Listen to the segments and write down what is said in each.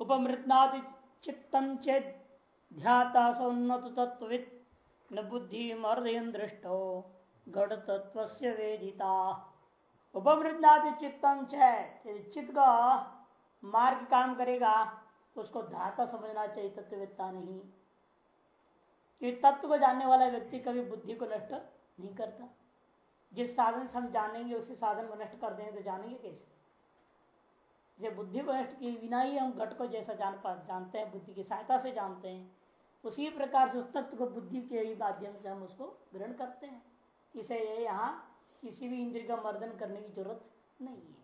उपमृतनादि चित्तम चेत ध्याता न बुद्धि मर्दयन दृष्टो घट तत्व वेदिता चित्त का मार्ग काम करेगा, उसको धाता समझना चाहिए तत्ववेत्ता नहीं। कि तत्व को जानने वाला व्यक्ति कभी बुद्धि को नष्ट नहीं करता। जिस साधन से हम जानेंगे, उसी साधन को नष्ट कर देंगे तो जानेंगे कैसे? जब बुद्धि को नष्ट किए बिना ही हम घट को जैसा जान पा, जानते हैं, बुद्धि की सहायता से जानते हैं। उसी प्रकार से उस तत्व को बुद्धि के ही माध्यम से हम उसको ग्रहण करते हैं। इसे यहाँ किसी भी इंद्रिय का मर्दन करने की ज़रूरत नहीं है।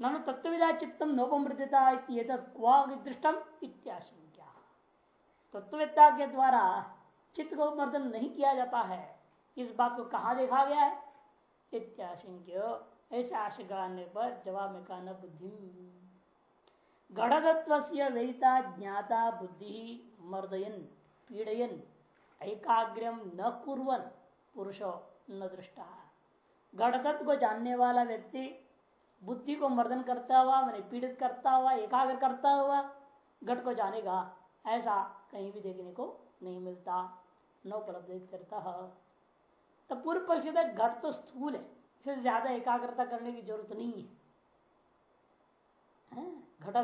ननु तत्विदा चित्तम नोपमृतता दृष्टम इत्याशंका तत्ववेत्ता के द्वारा चित्त को मर्दन नहीं किया जाता है। इस बात को कहा देखा गया है? इत्याशंक्य। ऐसे आशंका आने पर जवाब में कहना बुद्धि। गढ़तत्व वेदिता ज्ञाता बुद्धि मर्दयन, पीड़यन एकाग्रम न कुरन पुरुषो न दृष्टा। गढ़तत्व को जानने वाला व्यक्ति बुद्धि को मर्दन करता हुआ मैंने पीड़ित करता हुआ, एकाग्र करता हुआ घट को जानेगा, ऐसा कहीं भी देखने को नहीं मिलता। न उपलब्ध करता पूर्व परिषद घट तो स्थूल है। इससे ज़्यादा एकाग्रता करने की ज़रूरत नहीं है। घट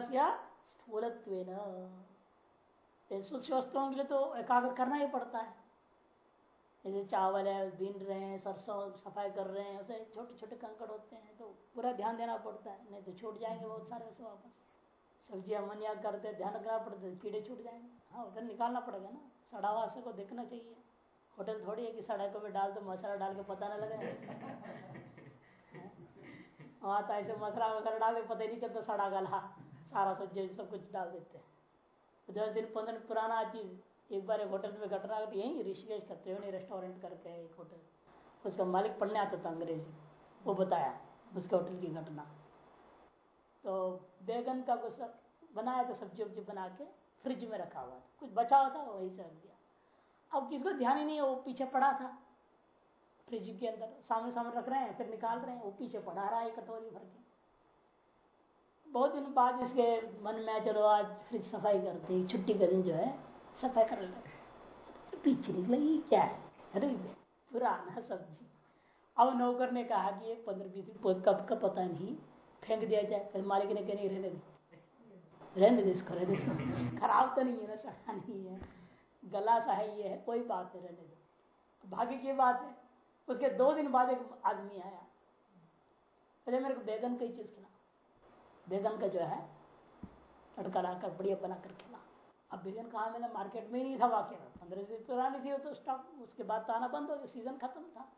स्थूल सूक्ष्म वस्तुओं के लिए तो एकाग्र करना ही पड़ता है। जैसे चावल है बीन रहे हैं, सरसों सफ़ाई कर रहे हैं, ऐसे छोटे छोटे कंकड़ होते हैं तो पूरा ध्यान देना पड़ता है, नहीं तो छूट जाएँगे बहुत सारे ऐसे वापस। सब्ज़ी अमनिया करते ध्यान रखना पड़ता है, कीड़े छूट जाएँगे। हाँ उधर निकालना पड़ेगा ना। सड़ा हुआ को देखना चाहिए। होटल थोड़ी है कि सड़ा को भी डाल दो मसाला डाल के पता ना लगे। वहाँ तो ऐसे मसाला वगैरह डाल के पता ही नहीं चलता सड़ा गला सारा सब्ज़ी सब कुछ डाल देते हैं। दस दिन पंद्रह दिन पुराना चीज़ एक बार एक होटल में घटना यही ऋषिकेश का त्रिवेणी रेस्टोरेंट करके एक होटल उसका मालिक पढ़ने आता था अंग्रेज़ी वो बताया उसके होटल की घटना। तो बैगन का कुछ बनाया था सब्ज़ी वब्जी बना के फ्रिज में रखा हुआ था कुछ बचा हुआ था वही से रख दिया। अब किसको ध्यान ही नहीं है? वो पीछे पड़ा था। फ्रिज के अंदर सामने सामने रख रहे हैं, फिर निकाल रहे हैं, वो पीछे पढ़ा रहा है कटोरी भर के। बहुत दिन बाद इसके मन में चलो आज फ्रिज सफ़ाई करते छुट्टी का दिन जो है, सफ़ाई कर लगे। पीछे निकलेगी क्या है? पुराना सब्ज़ी। अब नौकर ने कहा कि ये पंद्रह बीस दिन कब का पता नहीं, फेंक दिया जाए, फिर मालिक ने कहीं रहने दे। रहने दे इसको, रहने खराब तो नहीं है ना, सड़ा नहीं है। गला सा है, ये है, कोई बात नहीं रहने दो। भाग्य की बात है, उसके दो दिन बाद एक आदमी आया। अरे, मेरे को बैगन कई चीज़ खिला। बैगन का जो है तड़का लाकर बढ़िया बना कर खिला। अब बैगन कहा मैंने मार्केट में ही नहीं था वाक्य पंद्रह दिन पुरानी थी तो स्टॉक उसके बाद तो आना बंद हो गया सीज़न खत्म था।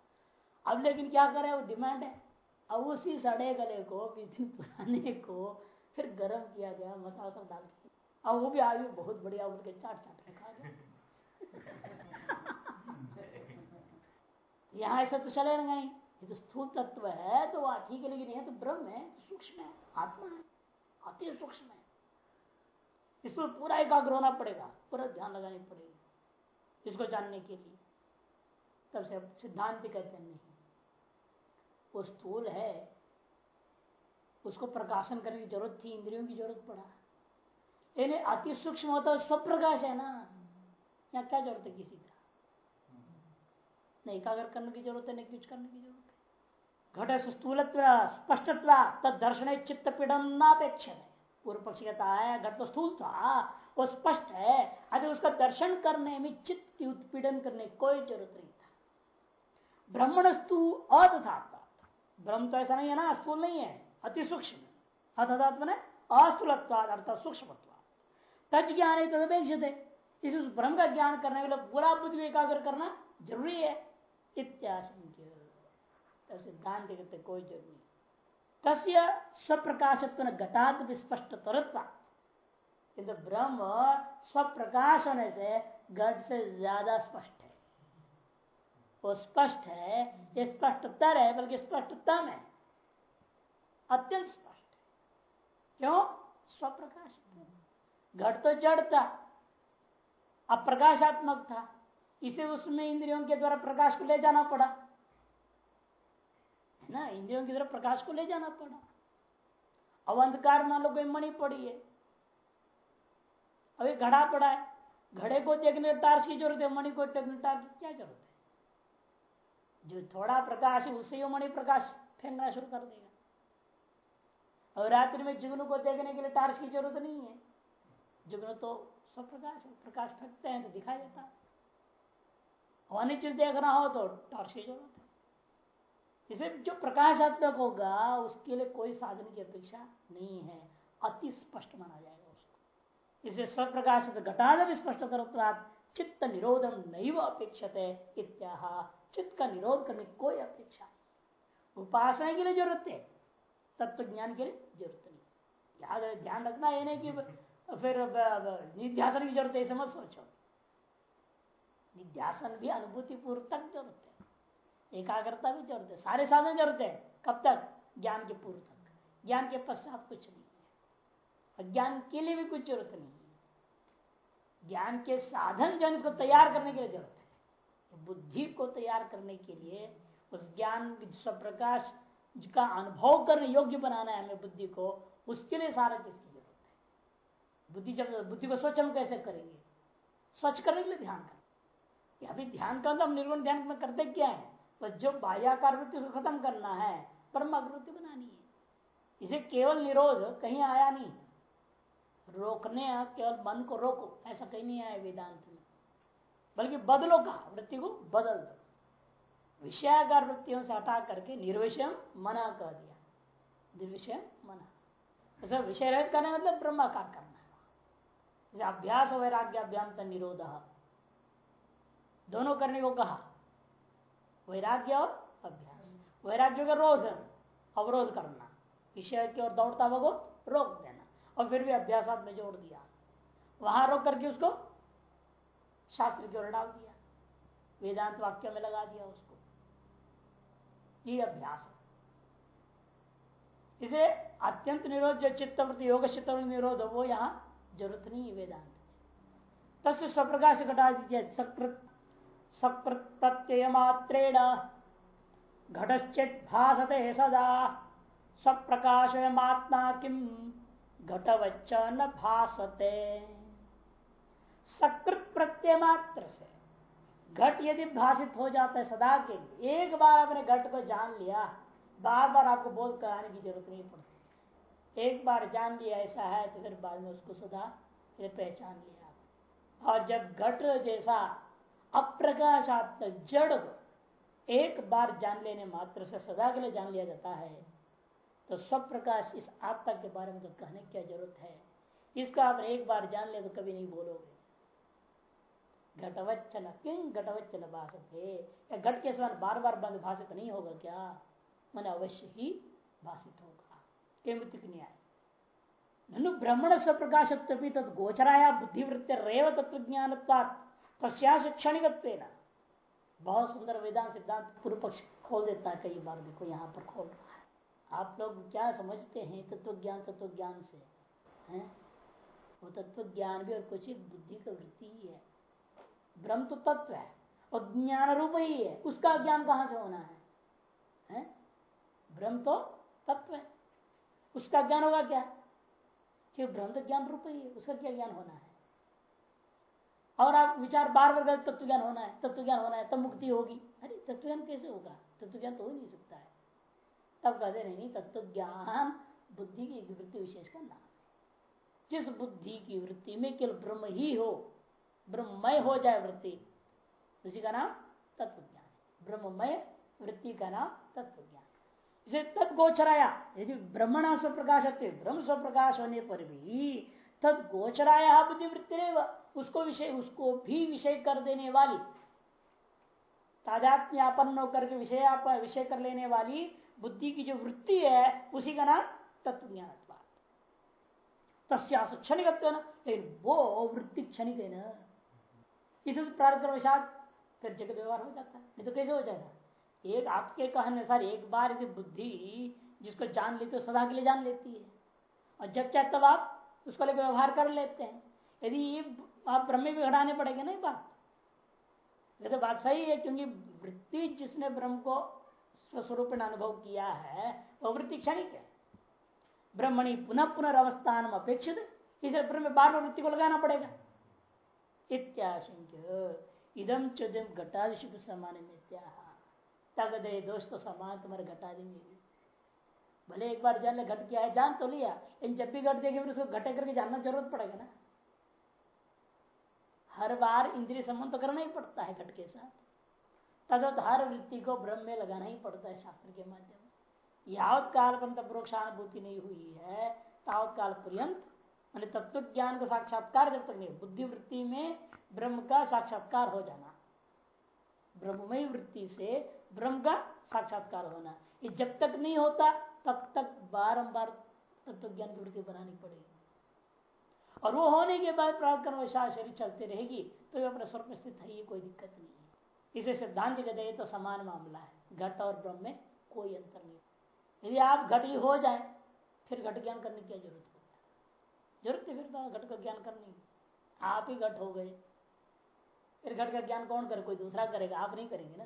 अब लेकिन क्या करे वो डिमांड है। अब उसी सड़े गले को, बीस दिन पुराने को फिर गर्म किया गया, मसाला सब डाल के अब वो भी आयु बहुत बढ़िया उनके चाट चाट में खा गया। यहाँ ऐसा तो चले नहीं। ये तो स्थूल तत्व है तो वह ठीक है, लेकिन यह तो ब्रह्म है तो सूक्ष्म है, आत्मा है, अति सूक्ष्म है। इसको पूरा एकाग्र होना पड़ेगा पूरा ध्यान लगानी पड़ेगी, इसको जानने के लिए। तब से सिद्धांत कहते हैं, नहीं। वो स्थूल है, उसको प्रकाशन करने की ज़रूरत थी, इंद्रियों की ज़रूरत पड़ा। यानी अति सूक्ष्म होता स्वप्रकाश है ना। या क्या ज़रूरत है किसी नहीं एकाग्र करने की ज़रूरत है, नहीं, कुछ करने की ज़रूरत है। घट स्थूल स्पष्टत्व, तद दर्शन चित्त पीड़न नापेक्ष है पूर्व पक्ष कहता है, घट तो स्थूल था, वो स्पष्ट है, अगर उसका दर्शन करने में चित्त की उत्पीड़न करने कोई ज़रूरत नहीं था। ब्रह्मणस्तु अतथात्मा ब्रह्म तो ऐसा नहीं है ना, स्थूल नहीं है, अति सूक्ष्म। अतथात्मा ने अस्थूलत्वाद अर्थ सूक्ष्म तज ज्ञान तदपेक्षित है। इस ब्रह्म का ज्ञान करने के लिए पूरा बुद्धि एकाग्र करना ज़रूरी है। सिद्धांत कहते, कोई ज़रूरी तस्य स्वप्रकाशत्व घटात स्पष्ट तरत्वा किंतु ब्रह्म स्वप्रकाश होने से घट से ज़्यादा स्पष्ट है। वो स्पष्ट है, ये स्पष्टतर है बल्कि स्पष्टतम है अत्यंत स्पष्ट क्यों? स्वप्रकाश घट तो जड़ था, अप्रकाशात्मक था। इसे उसमें इंद्रियों के द्वारा प्रकाश को ले जाना पड़ा। ना, इंद्रियों की तरफ़ प्रकाश को ले जाना पड़ा। अब अंधकार मान लो कोई मणि पड़ी है। अभी घड़ा पड़ा है। घड़े को देखने टार्च की ज़रूरत है, मणि को देखने टार्च की क्या ज़रूरत है? जो थोड़ा प्रकाश है, उससे मणि प्रकाश फेंकना शुरू कर देगा। और रात्रि में जुगनू को देखने के लिए टार्च की ज़रूरत नहीं है। जुगनू तो सब प्रकाश प्रकाश फेंकते हैं तो दिखाई देता है। अन्य चीज़ देखना हो तो टॉर्च की ज़रूरत है। इसे जो प्रकाशात्मक होगा, उसके लिए कोई साधन की अपेक्षा नहीं है। अति स्पष्ट माना जाएगा उसको। इसे स्वप्रकाश घटाधर स्पष्ट तरत्वाद चित्त निरोधम नहीं अपेक्षित है चित्त का निरोध करने की कोई अपेक्षा उपासना के लिए ज़रूरत है तत्व ज्ञान के लिए ज़रूरत नहीं। याद ध्यान रखना है नहीं कि फिर निध्यासन की ज़रूरत है समझ सोचो। निध्यासन भी अनुभूति पूर्व तक ज़रूरत है। एकाग्रता भी ज़रूरत है। सारे साधन ज़रूरत है। कब तक? ज्ञान के पूर्व तक। ज्ञान के पश्चात कुछ नहीं है। अज्ञान के लिए भी कुछ ज़रूरत नहीं है। ज्ञान के साधन जो इसको तैयार करने के लिए ज़रूरत है। तो बुद्धि को तैयार करने के लिए उस ज्ञान स्वप्रकाश का अनुभव करने योग्य बनाना है हमें बुद्धि को, उसके लिए सारा चीज़ की ज़रूरत है। बुद्धि जब बुद्धि को स्वच्छ हम कैसे करेंगे? स्वच्छ करने के लिए ध्यान अभी ध्यान का हम निर्गुण ध्यान में करते क्या है? बस जो बाह्याकार वृत्ति उसको खत्म करना है, परम अग्रवृत्ति बनानी है। इसे केवल निरोध कहीं आया नहीं। रोकने केवल मन को रोको, ऐसा कहीं नहीं आया वेदांत में। बल्कि बदलो का वृत्ति को बदल दो। विषयाकार वृत्तियों से हटा करके निर्विषय मना कह दिया। निर्विषय मना। ऐसा विषय रहित करना मतलब ब्रह्माकार करना है। अभ्यास वैराग्य अभ्यांत निरोध दोनों करने को कहा। वैराग्य और अभ्यास। वैराग्य का रोध अवरोध करना, विषय की ओर दौड़ता हुआ को रोक देना और फिर भी अभ्यास में जोड़ दिया। वहाँ रोक करके उसको शास्त्र की ओर डाल दिया। वेदांत वाक्य में लगा दिया उसको। ये अभ्यास इसे अत्यंत निरोध जो चित्तवृत्ति योग चित्तवृत्ति निरोध वो यहाँ ज़रूरत नहीं है वेदांत। तस्य स्वप्रकाश घटा दीजिए सकृत सकृत प्रत्यय मात्रेण घटश्चित भासते सदा। स्वप्रकाश महात्मा किम? घटवच्च न भासते। सकृत प्रत्यय मात्र से घट यदि भाषित हो जाता है सदा के लिए, एक बार आपने घट को जान लिया बार बार आपको बोध कराने की ज़रूरत नहीं पड़ती। एक बार जान लिया, ऐसा है तो फिर बाद में उसको सदा फिर पहचान लिया। और जब घट जैसा अप्रकाशात्मक जड़ को एक बार जान लेने मात्र से सदा के लिए जान लिया जाता है। तो सब प्रकाश इस आत्मा के बारे में तो कहने की क्या ज़रूरत है? इसका आप एक बार जान ले तो कभी नहीं बोलोगे। घटवच्चन किंग घटवच्चन भाषित है घट के समान बार बार बंद भाषित नहीं होगा क्या? मन अवश्य ही भाषित होगा। केमृतिक न्याय। ननु ब्रह्मण स्वप्रकाश तद गोचराया बुद्धिवृत्ति रेव तत्व ज्ञान तस्यास क्षणिक बहुत सुंदर वेदांत सिद्धांत पूर्व पक्ष खोल देता है कई बार देखो यहाँ पर खोल रहा है। आप लोग क्या समझते हैं तत्व ज्ञान तत्व ज्ञान से? हैं? वो तत्व ज्ञान भी और कुछ ही बुद्धि का वृत्ति ही है। ब्रह्म तो तत्व है और ज्ञान रूप ही है। उसका ज्ञान कहाँ से होना है, है? ब्रह्म तो तत्व है। उसका ज्ञान होगा क्या? कि ब्रह्म तो ज्ञान रूप ही है। उसका क्या ज्ञान होना है? और आप विचार बार बार गलत तत्व ज्ञान होना है तत्व ज्ञान होना है, तब मुक्ति होगी। अरे तत्व ज्ञान कैसे होगा? तत्व ज्ञान तो हो नहीं सकता है। तब कहते नहीं तत्व ज्ञान बुद्धि की वृत्ति विशेष का नाम जिस बुद्धि की वृत्ति में केवल ब्रह्म ही हो, ब्रह्ममय हो जाए वृत्ति, उसी का नाम तत्व ज्ञान ब्रह्ममय वृत्ति का नाम तत्व ज्ञान इसे तत्गोचराया, यदि ब्रह्मणा स्वप्रकाश ब्रह्म स्व प्रकाश होने पर भी तत्गोचराया बुद्धि वृत्ति उसको विषय, उसको भी विषय कर देने वाली। तादात्म्यापन्न होकर के विषय विषय कर लेने वाली बुद्धि की जो वृत्ति है, उसी का नाम तत्व ज्ञान क्षणिक लेकिन वो वृत्ति क्षणिक है ना। इस प्रारंभ फिर जगत व्यवहार हो जाता है। नहीं तो कैसे हो जाएगा? एक आपके कहने सर एक बार यदि बुद्धि जिसको जान लेते हो, सदा के लिए जान लेती है। और जब चाहे तब आप उसको लेकर व्यवहार कर लेते हैं। यदि आप ब्रह्म भी घटाने पड़ेंगे ना बात? ये तो बात सही है, क्योंकि वृत्ति जिसने ब्रह्म को स्वस्वरूप अनुभव किया है वह वृत्ति क्षणिक है। ब्रह्मणी पुनः पुनर्वस्थान अपेक्षित, इसे ब्रह्म बार बार वृत्ति को लगाना पड़ेगा। इत्याशंक्य। इदम चुदम घटादिशु समान मित्या तगदे दोष समान तुम्हारे घटादि में भले एक बार जान घट क्या है, जान तो लिया। लेकिन जब भी घट देखे फिर उसको घटे करके जानना ज़रूरत पड़ेगा ना। हर बार इंद्रिय संबंध तो करना ही पड़ता है घट के साथ। तदत हर वृत्ति को ब्रह्म में लगाना ही पड़ता है शास्त्र के माध्यम से। यावत काल पर प्रोक्षानुभूति नहीं हुई है तावत काल पर्यंत। मैंने तत्व ज्ञान का साक्षात्कार जब तक नहीं बुद्धि वृत्ति में ब्रह्म का साक्षात्कार हो जाना। ब्रह्ममय वृत्ति से ब्रह्म का साक्षात्कार होना। ये जब तक नहीं होता तब तक बारंबार तत्व ज्ञान की वृत्ति बनानी पड़ेगी। और वो होने के बाद प्राप्त कर्म शरीर चलते रहेगी तो ये अपने स्वर्ग में स्थित है, ये कोई दिक्कत नहीं है। इसे सिद्धांत कहते तो समान मामला है, घट और ब्रह्म में कोई अंतर नहीं यदि आप घट ही हो जाए, फिर घट ज्ञान करने की ज़रूरत है? ज़रूरत है फिर घट का ज्ञान करने की। आप ही घट हो गए, फिर घट का ज्ञान कौन करे? कोई दूसरा करेगा, आप नहीं करेंगे ना।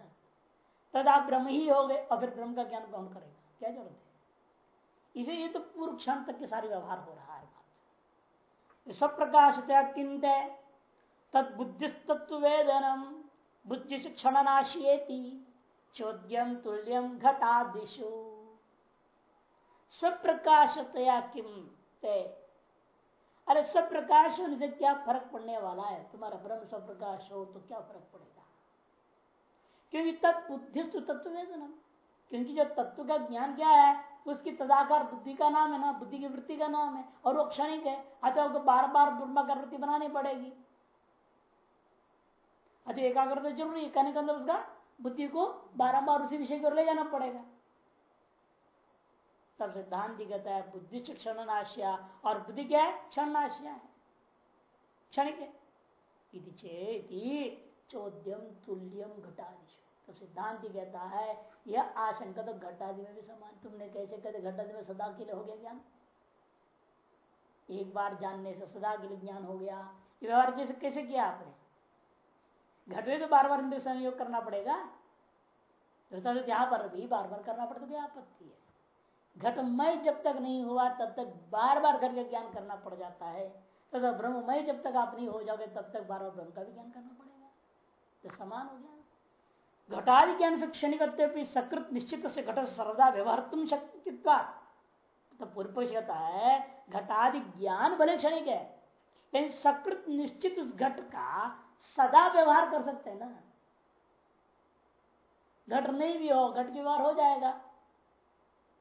तद आप ब्रह्म ही हो गए, और फिर ब्रह्म का ज्ञान कौन करेगा? क्या ज़रूरत है? इसे ये तो पूर्व क्षण तक के सारे व्यवहार हो रहा है प्रकाश किंत तद बुद्धिस्तत्व वेदनम, बुद्धि नाशिएति चौद्यम तुल्यम घटादिशु स्वप्रकाशतया किम ते अरे स्वप्रकाश से क्या फ़र्क पड़ने वाला है? तुम्हारा ब्रह्म स्वप्रकाश हो तो क्या फ़र्क पड़ेगा? क्योंकि तत्बुद्धिस्त तत्व वेदनम। क्योंकि जो तत्व का ज्ञान क्या है, उसकी तदाकार बुद्धि का नाम है ना, बुद्धि की वृत्ति का नाम है, और वो क्षणिक है। अतः उसको बार बार दुर्माकार वृत्ति बनानी पड़ेगी। अतः एकाग्र तो ज़रूरी है, कहने के अंदर उसका बुद्धि को बारम्बार उसी विषय की ओर ले जाना पड़ेगा। तब सिद्धांत कहता है, बुद्धि क्षण नाशिया और बुद्धि क्या है? क्षण नाशिया है। क्षणिक है। चौद्यम तुल्यम घटादिश तो सिद्धांत ही कहता है, यह आशंका तो घटादि में भी समान। तुमने कैसे कहते, घटादि में सदा के लिए हो गया ज्ञान? एक बार जानने से सदा के लिए ज्ञान हो गया। ये व्यवहार कैसे कैसे किया आपने? घट में तो बार बार इंद्र संयोग करना पड़ेगा। तो यहाँ पर भी बार बार करना पड़ता तो आपत्ति है। घटमय जब तक नहीं हुआ, तब तक बार बार घर का ज्ञान करना पड़ जाता है। तथा तो ब्रह्ममय जब तक आप नहीं हो जाओगे, तब तक बार बार ब्रह्म का भी ज्ञान करना पड़ेगा। तो समान हो गया। घटादि ज्ञान से क्षणिक सकृत निश्चित से घट सर्वदा व्यवहार तुम शक्ति तो पूर्व कहता है घटादि ज्ञान भले क्षणिक है, लेकिन सकृत निश्चित उस घट का सदा व्यवहार कर सकते हैं ना। घट नहीं भी हो, घट के व्यवहार हो जाएगा।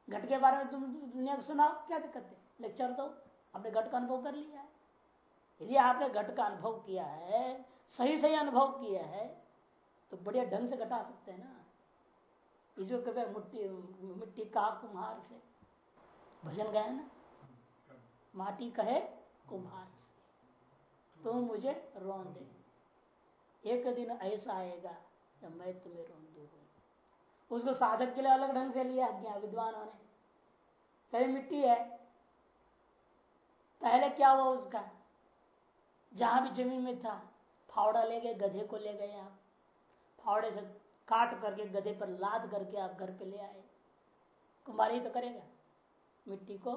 घट के बारे में तुम दुनिया को सुनाओ, क्या दिक्कत है? लेक्चर तो आपने घट का अनुभव कर लिया है। यदि आपने घट का अनुभव किया है सही सही अनुभव किया है तो बढ़िया ढंग से घटा सकते हैं ना। इसमें कभी मिट्टी मिट्टी का कुम्हार से। भजन गया ना। माटी कहे कुम्हार से। तुम मुझे रोन दे एक दिन ऐसा आएगा जब मैं तुम्हें रोन दू उसको साधक के लिए अलग ढंग से लिया गया विद्वानों ने। कहीं, मिट्टी है। पहले क्या हुआ उसका? जहाँ भी ज़मीन में था, फावड़ा ले गए, गधे को ले गए आप। फावड़े से काट करके गधे पर लाद करके आप घर पे ले आए। कुमार तो करेगा। मिट्टी को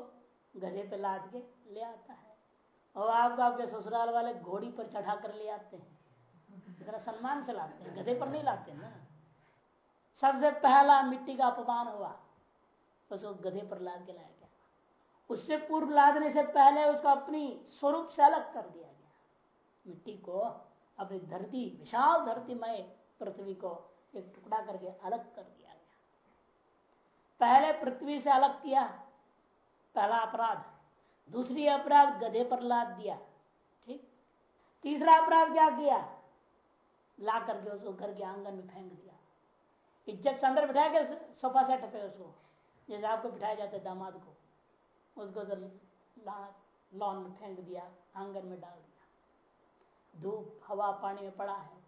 गधे पे लाद के ले आता है। और आपको आपके ससुराल वाले घोड़ी पर चढ़ा कर ले आते हैं। इतना सम्मान से लाते हैं। गधे पर नहीं लाते ना। सबसे पहला मिट्टी का अपमान हुआ। उसको गधे पर लाद के लाया गया। उससे पूर्व लादने से पहले उसको अपनी स्वरूप से अलग कर दिया गया। मिट्टी को अपनी धरती, विशाल धरती में पृथ्वी को एक टुकड़ा करके अलग कर दिया गया। पहले पृथ्वी से अलग किया, पहला अपराध। दूसरी अपराध गधे पर लाद दिया, ठीक? तीसरा अपराध क्या किया? ला करके उसको घर के आँगन में फेंक दिया। इज़्ज़त से अंदर बिठाया गया सोफा सेट पे उसको? जैसे आपको बिठाया जाता है दामाद को, उसको तो लॉन में फेंक दिया, आँगन में डाल दिया। धूप, हवा, पानी में पड़ा है।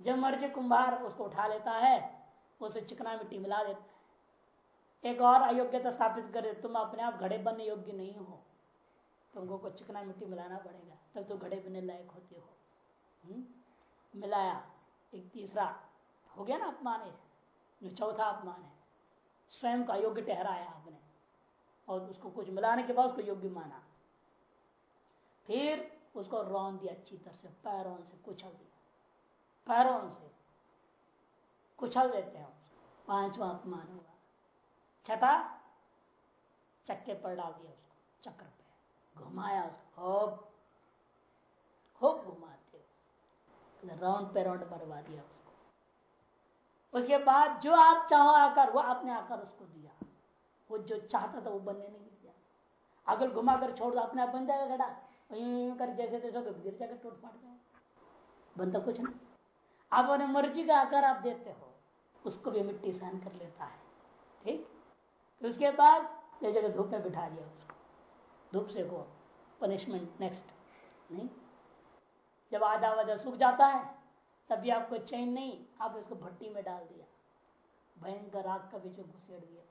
जब मर्ज़ी कुंभार उसको उठा लेता है, उसे चिकना मिट्टी मिला देता है। एक और अयोग्यता स्थापित करे, तुम अपने आप घड़े बनने योग्य नहीं हो। तुमको कुछ चिकना मिट्टी मिलाना पड़ेगा, तब तो घड़े बनने लायक होते हो? हम्म? मिलाया। एक तीसरा, हो गया ना अपमान जो चौथा अपमान है। स्वयं का अयोग्य ठहराया आपने, और उसको कुछ मिलाने के बाद उसको योग्य माना। फिर उसको रौन दिया, अच्छी तरह से, पैरों से कुचल दिया पैरों से कुचल देते हैं पांचवा अपमान हुआ। छठा चक्के पर डाल दिया उसको, चक्र पे घुमाया उसको, खूब घुमाते राउंड पे राउंड मरवा दिया उसको। उसके बाद जो आप चाहो आकर, वो आपने आकर उसको दिया। वो जो चाहता था वो बनने नहीं दिया। अगर घुमा कर छोड़ दो, अपने आप बन जाएगा घड़ा कर जैसे तैसे तो गिर जाएगा टूट फाट जाएगा। बनता कुछ नहीं। आप अपने मर्ज़ी का आकार आप देते हो, उसको भी मिट्टी सहन कर लेता है। ठीक? फिर उसके बाद ये जगह धूप में बिठा दिया उसको। धूप से को पनिशमेंट नेक्स्ट नहीं? जब आधा वाधा सूख जाता है तब भी आपको चैन नहीं आप इसको भट्टी में डाल दिया। भयंकर आग का बीच घुसेड़ दिया।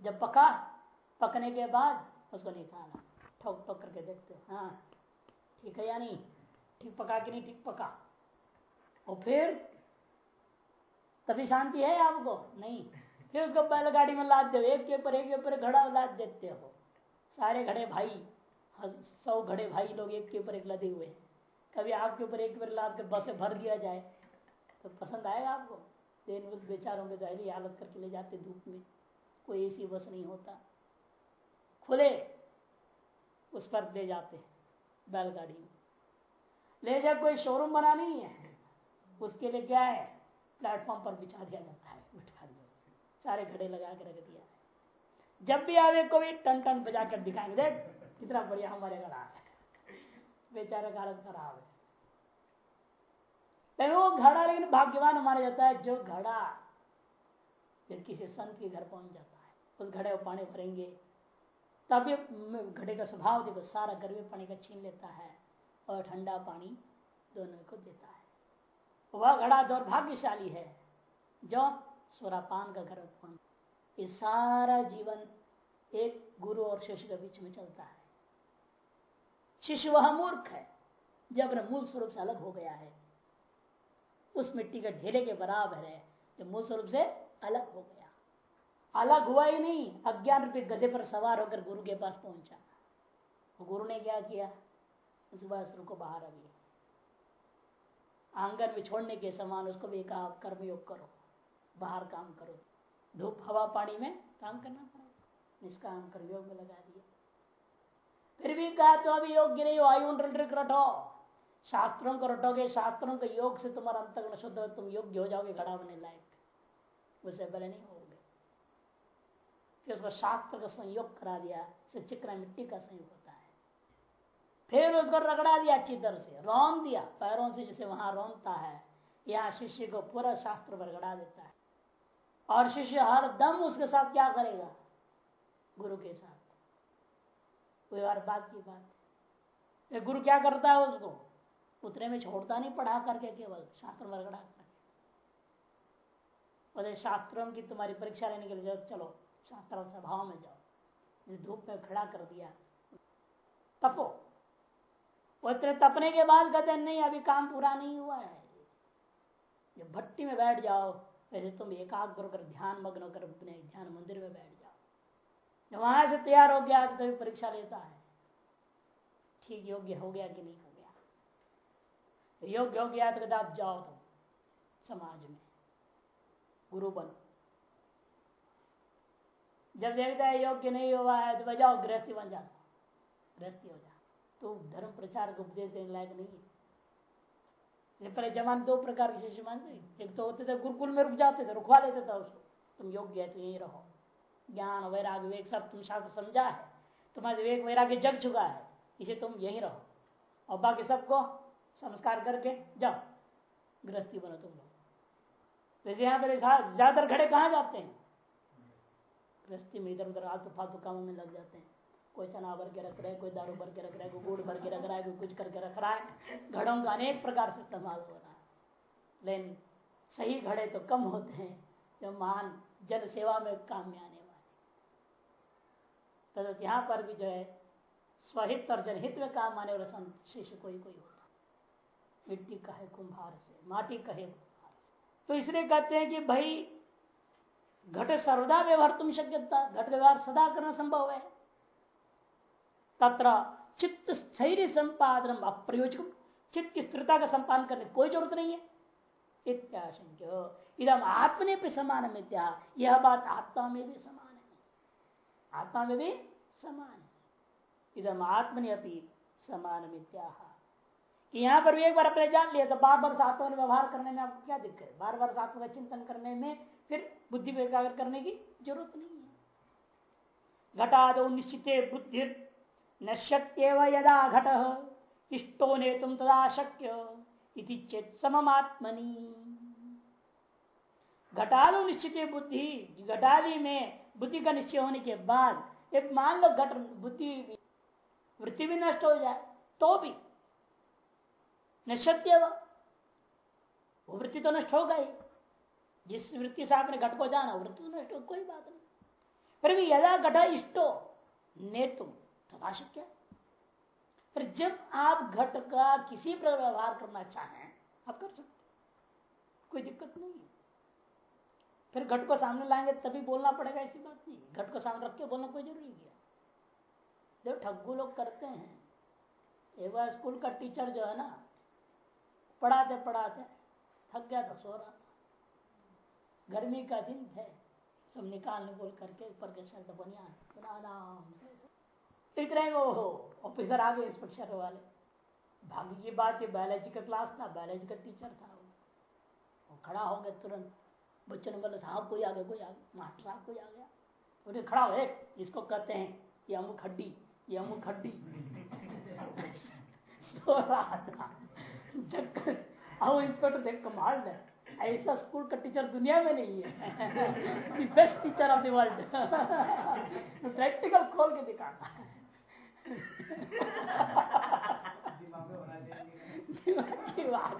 जब पका, पकने के बाद उसको निकाला। ठोक ठोक करके देखते हो। हाँ ठीक है या नहीं? ठीक पका कि नहीं? ठीक पका। और फिर तभी शांति है आपको? नहीं। फिर उसको बैलगाड़ी में लाद दो। एक के ऊपर, एक के ऊपर घड़ा लाद देते हो। सारे घड़े भाई सौ घड़े भाई लोग एक के ऊपर एक लदे हुए। कभी आपके ऊपर एक बार लाद कर बस भर दिया जाए तो पसंद आएगा आपको? दिन उस बेचारों के ज़ाहिर हालत करके ले जाते धूप में। कोई ऐसी बस नहीं होता। खुले उस पर ले जाते, बैलगाड़ी में। ले जा कोई शोरूम बना नहीं है। उसके लिए क्या है? प्लेटफॉर्म पर बिछा दिया जाता है उठा दिया सारे घड़े लगा के रख दिया है। जब भी आवे को भी टन टन बजा कर दिखाएँगे, देख, कितना बढ़िया हमारे घड़ा है। बेचारे का हालत खराब है। लेकिन वो घड़ा लेकिन भाग्यवान माना जाता है, जो घड़ा जब किसी संत के घर पहुँच जाता है, उस घड़े में पानी भरेंगे तब ये घड़े का स्वभाव देखो, सारा गर्मी पानी का छीन लेता है और ठंडा पानी दोनों को देता है। वह घड़ा दौर्भाग्यशाली है। जो सुरापान का घर ये सारा जीवन एक गुरु और शिष्य के बीच में चलता है। शिष्य वह मूर्ख है जब मूल स्वरूप से अलग हो गया है। उस मिट्टी के ढेले के बराबर है, जो मूल स्वरूप से अलग हो गया। अलग हुआ ही नहीं, अज्ञान रूपी गधे पर सवार होकर गुरु के पास पहुँचा। गुरु ने क्या किया? उस वस्त्र को बाहर अभी आँगन में छोड़ने के समान उसको भी कहा कर्मयोग करो, बाहर काम करो। धूप, हवा, पानी में काम करना पड़ेगा निष्काम कर्मयोग में लगा दिया। फिर भी कहा तो अभी योग्य नहीं वायु रटो। शास्त्रों को रटोगे, शास्त्रों के योग से तुम्हारा अंतगुण शुद्ध हो, तुम योग्य हो जाओगे, घड़ा बने लायक। उससे पहले नहीं होगे। फिर उसको शास्त्र का संयोग करा दिया चिकना मिट्टी का संयोग है फिर उसको रगड़ा दिया अच्छी तरह से, रौन दिया, पैरों से जैसे वहाँ रौनता है यहाँ शिष्य को पूरा शास्त्र पर गड़ा देता है। और शिष्य हर दम उसके साथ क्या करेगा? गुरु के साथ। कोई और बात की बात है? गुरु क्या करता है उसको? उतने में छोड़ता नहीं, पढ़ा करके केवल शास्त्र वर्गड़ा करके। शास्त्रों की तुम्हारी परीक्षा लेने के लिए चलो शास्त्र सभाओं में जाओ। धूप में खड़ा कर दिया। तपो। उतने तपने के बाद कहते हैं नहीं, अभी काम पूरा नहीं हुआ है। जब भट्टी में बैठ जाओ वैसे तुम एकाग्र कर ध्यान मग्न कर अपने ध्यान मंदिर में बैठ जाओ। जब वहाँ से तैयार हो गया तो परीक्षा लेता है। ठीक, योग्य हो गया कि नहीं हो गया? तो योग्य हो गया तो आप जाओ तुम समाज में। गुरु बनो। जब देखता है योग्य नहीं हुआ है तो बजाओ गृहस्थी बन जाता गृहस्थी हो जा तो धर्म प्रचार को उपदेश देने लायक नहीं है। पहले जमान दो प्रकार के शिष्य मानते एक तो होते थे गुरुकुल में रुक जाते थे, रुकवा लेते थे उसको। तुम योग्य है तो यही रहो। ज्ञान, वैराग्य विवेक सब तुम शास्त्र समझा है। तुम्हारे विवेक वैराग्य जग चुका है, इसे तुम यही रहो। और बाकी सबको संस्कार करके जाओ। गृहस्थी बनो तुम लोग। वैसे यहाँ पर ज़्यादातर घड़े कहाँ जाते हैं? गृहस्थी में इधर उधर आलतू फालतू कामों में लग जाते हैं। कोई चना भर के रख रहा है, कोई दारू भर के रख रहा है, कोई गुड़ भर के रख रहा है, कोई कुछ करके रख रहा है। घड़ों का अनेक प्रकार से इस्तेमाल हो रहा है। लेकिन सही घड़े तो कम होते हैं जो महान जन सेवा में काम में आने वाले तो यहाँ पर भी जो है, स्वहित और जनहित में काम आने वाला संत शिष्य कोई कोई होता मिट्टी का है कुंभार से, माटी का है कुंभार से। तो इसलिए कहते हैं कि भाई, घट सर्वदा व्यवहार तुम शक्यता घट व्यवहार सदा करना संभव है। तत्र चित्त स्थैर्य संपादन अप्रयोजक चित्त की स्थिरता का संपादन करने कोई ज़रूरत नहीं है। इत्याशंक्य। इधम आत्मने पे समान मित्या यह बात आत्मा में भी समान है। आत्मा में भी समान है। इधम आत्मने अपनी समान मित्या कि यहाँ पर भी एक बार अपने जान लिया तो बार बार आत्मा व्यवहार करने में आपको क्या दिक्कत है? बार बार आत्मा का चिंतन करने में फिर बुद्धि को एकाग्र करने की ज़रूरत नहीं है। घटा दो निश्चित बुद्धि नश्यत्यव यदा घट। इष्टो ने तुम तदा शक्य। चेत सममात्मनि। घटालु निश्चित बुद्धि घटादि में बुद्धि का निश्चय होने के बाद एक मान लो घट, बुद्धि, वृत्ति भी नष्ट हो जाए तो भी। नश्यत्य वो वृत्ति तो नष्ट हो। गई जिस वृत्ति से आपने घट को जाना, वृत्ति तो नष्ट हो, कोई बात नहीं। फिर भी यदा घट इष्टो ने तुम तथा शक्य पर जब आप घट का किसी प्रकार व्यवहार करना चाहें, आप कर सकते कोई दिक्कत नहीं है। फिर घट को सामने लाएँगे तभी बोलना पड़ेगा, ऐसी बात नहीं घट को सामने रख के बोलना कोई ज़रूरी नहीं है। जब ठग्गू लोग करते हैं, एक बार स्कूल का टीचर जो है ना, पढ़ाते पढ़ाते, थक गया था, सो रहा था। गर्मी का दिन थे सब निकालने बोल करके ऊपर के शर्ट बनिया आराम से तो इतने वो ऑफिसर आ गए इंस्पेक्टर वाले। भाग्य की बात ये बायोलॉजी का क्लास था बायोलॉजी का टीचर था वो। खड़ा हो गया तुरंत। बच्चों ने बोला, साहब, कोई आ गया, कोई आ गया, मास्टर साहब, कोई आ गया। उन्हें खड़ा हो, एक, इसको कहते हैं, ये अमुक हड्डी ये अमुक हड्डी सो रहा था चक्कर। अब इंस्पेक्टर देख, कमाल है। ऐसा स्कूल का टीचर दुनिया में नहीं है। Best teacher of the world practical खोल के दिखाता। है की बात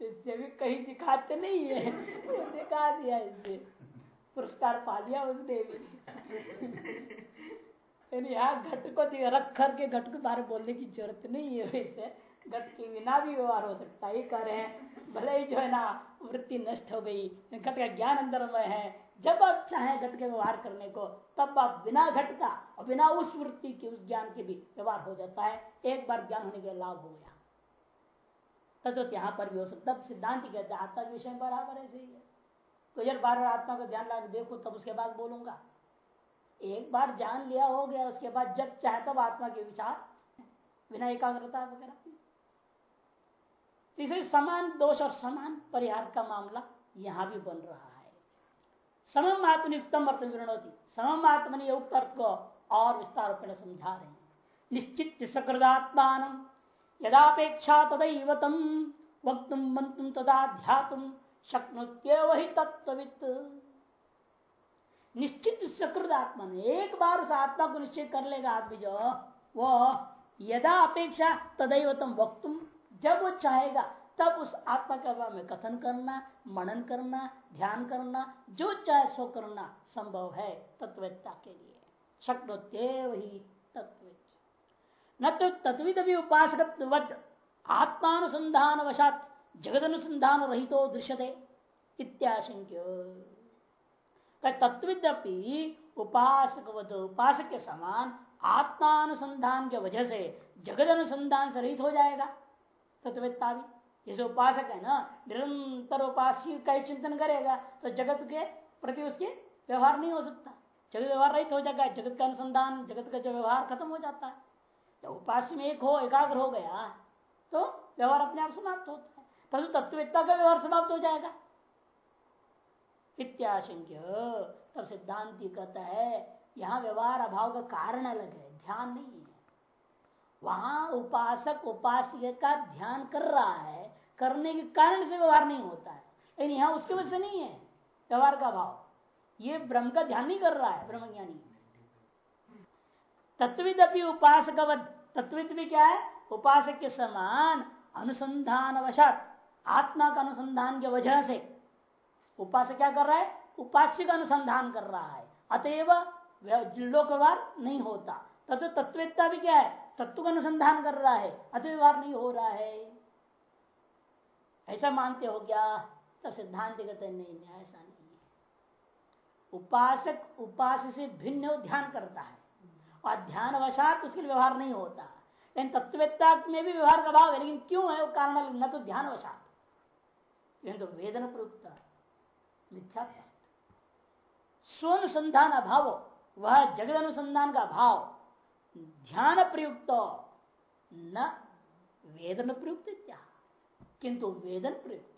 इससे भी कहीं दिखाते नहीं है। वो दिखा दिया इससे पुरस्कार पा लिया उसने भी। यहाँ घट को रख करके घट के बारे बोलने की ज़रूरत नहीं है वैसे। घट के बिना भी व्यवहार हो सकता है ये कह रहे हैं। भले ही जो है ना, वृत्ति नष्ट हो गई, घट का ज्ञान अंदर में है। जब आप चाहे घट के व्यवहार करने को, तब आप बिना घट का और बिना उस वृत्ति के, उस ज्ञान के भी व्यवहार हो जाता है। एक बार ज्ञान होने के लाभ हो गया। तत्व यहाँ पर भी हो सकता सिद्धांत कहते हैं, आत्मा के विषय बराबर ऐसे ही है। तो यार बार बार आत्मा का ध्यान ला देखो, तब उसके बाद बोलूँगा। एक बार जान लिया हो गया, उसके बाद जब चाहे तब आत्मा के विचार, बिना एकाग्रता वगैरह इसलिए समान दोष और समान परिहार का मामला यहाँ भी बन रहा है। समम आत्मनियुक्तम अर्थ विरणती समम आत्मनि युक्त अर्थ को और विस्तार रूप समझा रहे निश्चित सकृदात्मान यदापेक्षा तदैव तम वक्तुम मंतुम तदा ध्यातुम शक्नुत्य वही तत्वित निश्चित सकृत आत्मा एक बार उस आत्मा को निश्चय कर लेगा आदमी जो, वो यदा अपेक्षा तदैव तम वक्तुम जब वो चाहेगा तब उस आत्मा के बारे में कथन करना, मनन करना, ध्यान करना, जो चाहे सो करना संभव है तत्वता के लिए। शक्नोत्य वही तत्व न तो तत्वित भी उपासक आत्मानुसंधान वशात जगत अनुसंधान रहित तो दृश्यते इत्याशंक्य। तत्विद उपासक उपासक के समान आत्मानुसंधान के वजह से जगत अनुसंधान से रहित हो जाएगा तत्वता भी। जैसे उपासक है ना, निरंतर उपास्य का ही चिंतन करेगा तो जगत के प्रति उसके व्यवहार नहीं हो सकता। जगत व्यवहार रहित हो जाएगा, जगत का अनुसंधान, जगत का जो व्यवहार खत्म हो जाता है। जब उपास्य में एक हो, एकाग्र हो गया तो व्यवहार अपने आप समाप्त होता है। परंतु तत्वता का व्यवहार समाप्त हो जाएगा। इत्याशंक्य, तब सिद्धांति कहता है, यहाँ व्यवहार अभाव का कारण अलग है, ध्यान नहीं है। वहाँ उपासक उपास्य का ध्यान कर रहा है करने के कारण से व्यवहार नहीं होता है। लेकिन यहाँ उसके वजह से नहीं है। व्यवहार का भाव ये ब्रह्म का ध्यान नहीं कर रहा है ब्रह्म ज्ञानी तत्विद अपनी उपासक तत्विद भी क्या है? उपासक के समान अनुसंधान वशात आत्मा का अनुसंधान की वजह से। उपासक क्या कर रहा है? उपास्य का अनुसंधान कर रहा है। अतएव लोक व्यवहार नहीं होता। तत्व, तत्विदता भी क्या है? तत्व का अनुसंधान कर रहा है। अत व्यवहार नहीं हो रहा है। ऐसा मानते हो क्या? तो सिद्धांत कहते नहीं ऐसा नहीं है। उपासक उपास से भिन्न ध्यान करता है। और ध्यान वशात उसके लिए व्यवहार नहीं होता। लेकिन तत्ववेत्ता में भी व्यवहार का भाव है, लेकिन क्यों है? वो कारण न तो ध्यान वशात तो वेदन प्रयुक्त मिथ्या अनुसंधान अभाव, वह जगत अनुसंधान का भाव। ध्यान प्रयुक्त न वेदन प्रयुक्त क्या किंतु वेदन प्रयुक्त।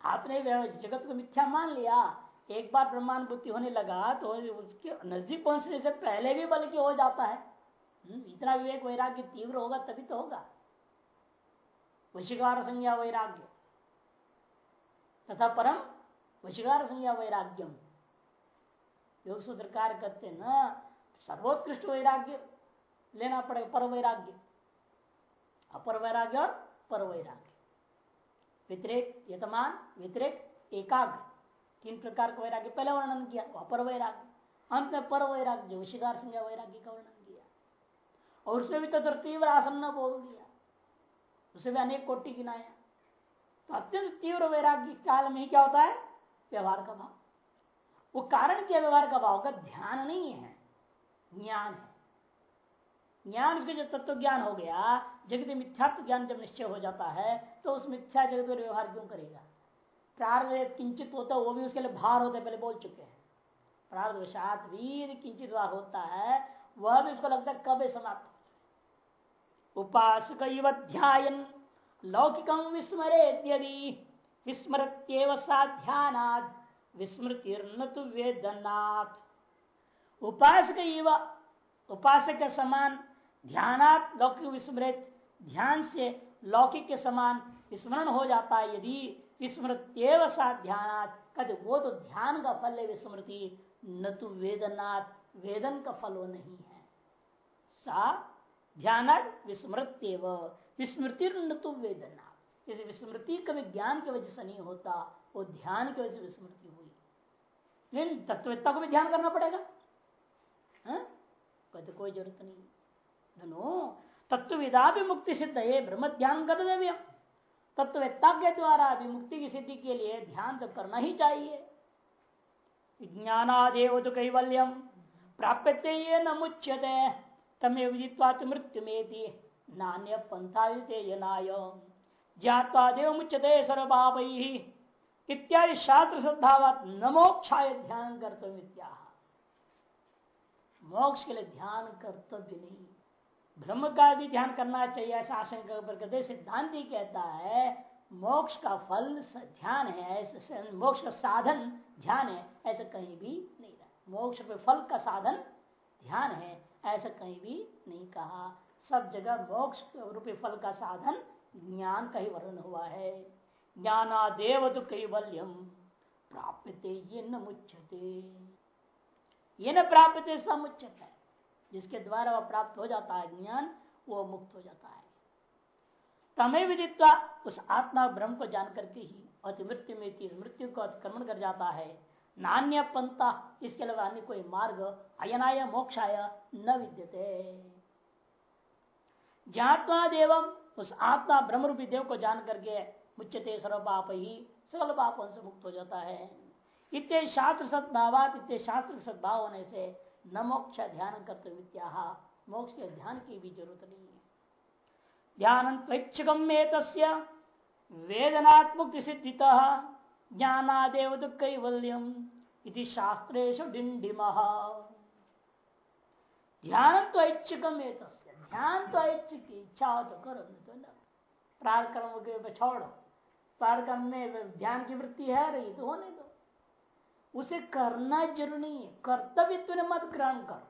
आपने जगत को मिथ्या मान लिया एक बार बुद्धि होने लगा तो उसके नज़दीक पहुँचने से पहले भी बल्कि हो जाता है। हम्म, इतना विवेक वैराग्य तीव्र होगा तभी तो होगा। वशिकार संज्ञा वैराग्य। तथा परम वशिकार संज्ञा वैराग्यम। योग सूत्रकार कहते न सर्वोत्कृष्ट वैराग्य लेना पड़ेगा पर वैराग्य। अपर वैराग्य और पर वैराग्य। व्यतिरेक यतमान व्यतिरेक एकाग्र। तीन प्रकार का वैराग्य, पहले वर्णन किया अपर वैराग्य। अंत में पर वैराग्य, जो शिकार संज्ञा वैराग्य का वर्णन किया। और उसमें भी तो तीव्र आसन्न बोल दिया। उसे भी अनेक कोटि गिनाया। तो अत्यंत तीव्र वैराग्य काल में ही क्या होता है? व्यवहार का भाव। वो कारण क्या व्यवहार का भाव का ध्यान नहीं है। ज्ञान है। ज्ञान उसके जो तत्व ज्ञान हो गया, जगत मिथ्यात्व ज्ञान जब निश्चय हो जाता है तो उस मिथ्या जगत में व्यवहार क्यों करेगा? प्रार्थ किंचित होता वो भी उसके लिए भार होता पहले बोल चुके हैं। प्रार्थ वीर किंचित भार होता है, वह भी उसको लगता है कब समाप्त हो उपासक ध्यान लौकिकम विस्मरे यदि विस्मृत्यव साध्यानाद विस्मृतिर्न तो वेदनाथ उपासक उपासक के समान ध्यानात लौकिक विस्मृत, ध्यान से लौकिक के समान स्मरण हो जाता है यदि विस्मृत्यव सा ध्यानात, कद वो तो ध्यान का फल है विस्मृति, न तो वेदनाथ वेदन का फल वो नहीं है। सा ध्यान विस्मृत्यव, विस्मृति न तो वेदना इस विस्मृति कभी ज्ञान की वजह से नहीं होता, वो ध्यान की वजह से विस्मृति हुई। लेकिन तत्वता को भी ध्यान करना पड़ेगा। हाँ? कहते कोई ज़रूरत नहीं। नो तत्वविदा भी मुक्ति सिद्ध है ब्रह्म ध्यान कर देवी तत्ववेत्ता के द्वारा भी मुक्ति की सिद्धि के लिए ध्यान तो करना ही चाहिए ज्ञानादेव तो कैवल्यम प्राप्यते ये न मुच्यते तमे विदित्वाच मृत्यु में नान्य पंथा ज्ञावा देव मुच्यते सर्वभाव इत्यादि शास्त्र श्रद्धावत न मोक्षाय ध्यान कर्तव्य मोक्ष के लिए ध्यान कर्तव्य नहीं। ब्रह्म का भी ध्यान करना चाहिए, ऐसा आशंका पर सिद्धांति कहता है, मोक्ष का फल ध्यान है, ऐसे मोक्ष का साधन ध्यान है, ऐसा कहीं भी नहीं रहा। मोक्ष पे फल का साधन ध्यान है, ऐसा कहीं भी नहीं कहा। सब जगह मोक्ष रूपी फल का साधन ज्ञान का ही वर्णन हुआ है। ज्ञानादेव तो कैवल्यम प्राप्त ये न मुच्छते ये न प्राप्त समुच्चत। है जिसके द्वारा वह प्राप्त हो जाता है ज्ञान, वो मुक्त हो जाता है। तमे विदित्वा उस आत्मा ब्रह्म को जान करके ही अति मृत्यु में मृत्यु को अतिक्रमण कर जाता है। नान्य पंथा इसके अलावा अन्य कोई मार्ग, अयनाय मोक्षाय न विद्यते। ज्ञातवा देवम उस आत्मा ब्रह्म रूपी देव को जान करके मुच्यते सर्व पाप ही सकल पापों से मुक्त हो जाता है। इतने शास्त्र सद्भावात इतने शास्त्र सद्भाव होने से न मोक्ष ध्यान करते विद्या मोक्ष के ध्यान की भी ज़रूरत नहीं है। ध्यान त्वैच्छिकम में सिद्धि ज्ञानादेव तो कैवल्यम इति शास्त्रेश ध्यान तो ऐच्छिकम ध्यान तो ऐच्छिक इच्छा तो करो नहीं तो न। प्राण कर्म के छोड़ो। प्राण कर्म में ध्यान की वृत्ति है रही तो होने दो। उसे करना ज़रूरी है। कर्तव्य तूने मत ग्रहण कर।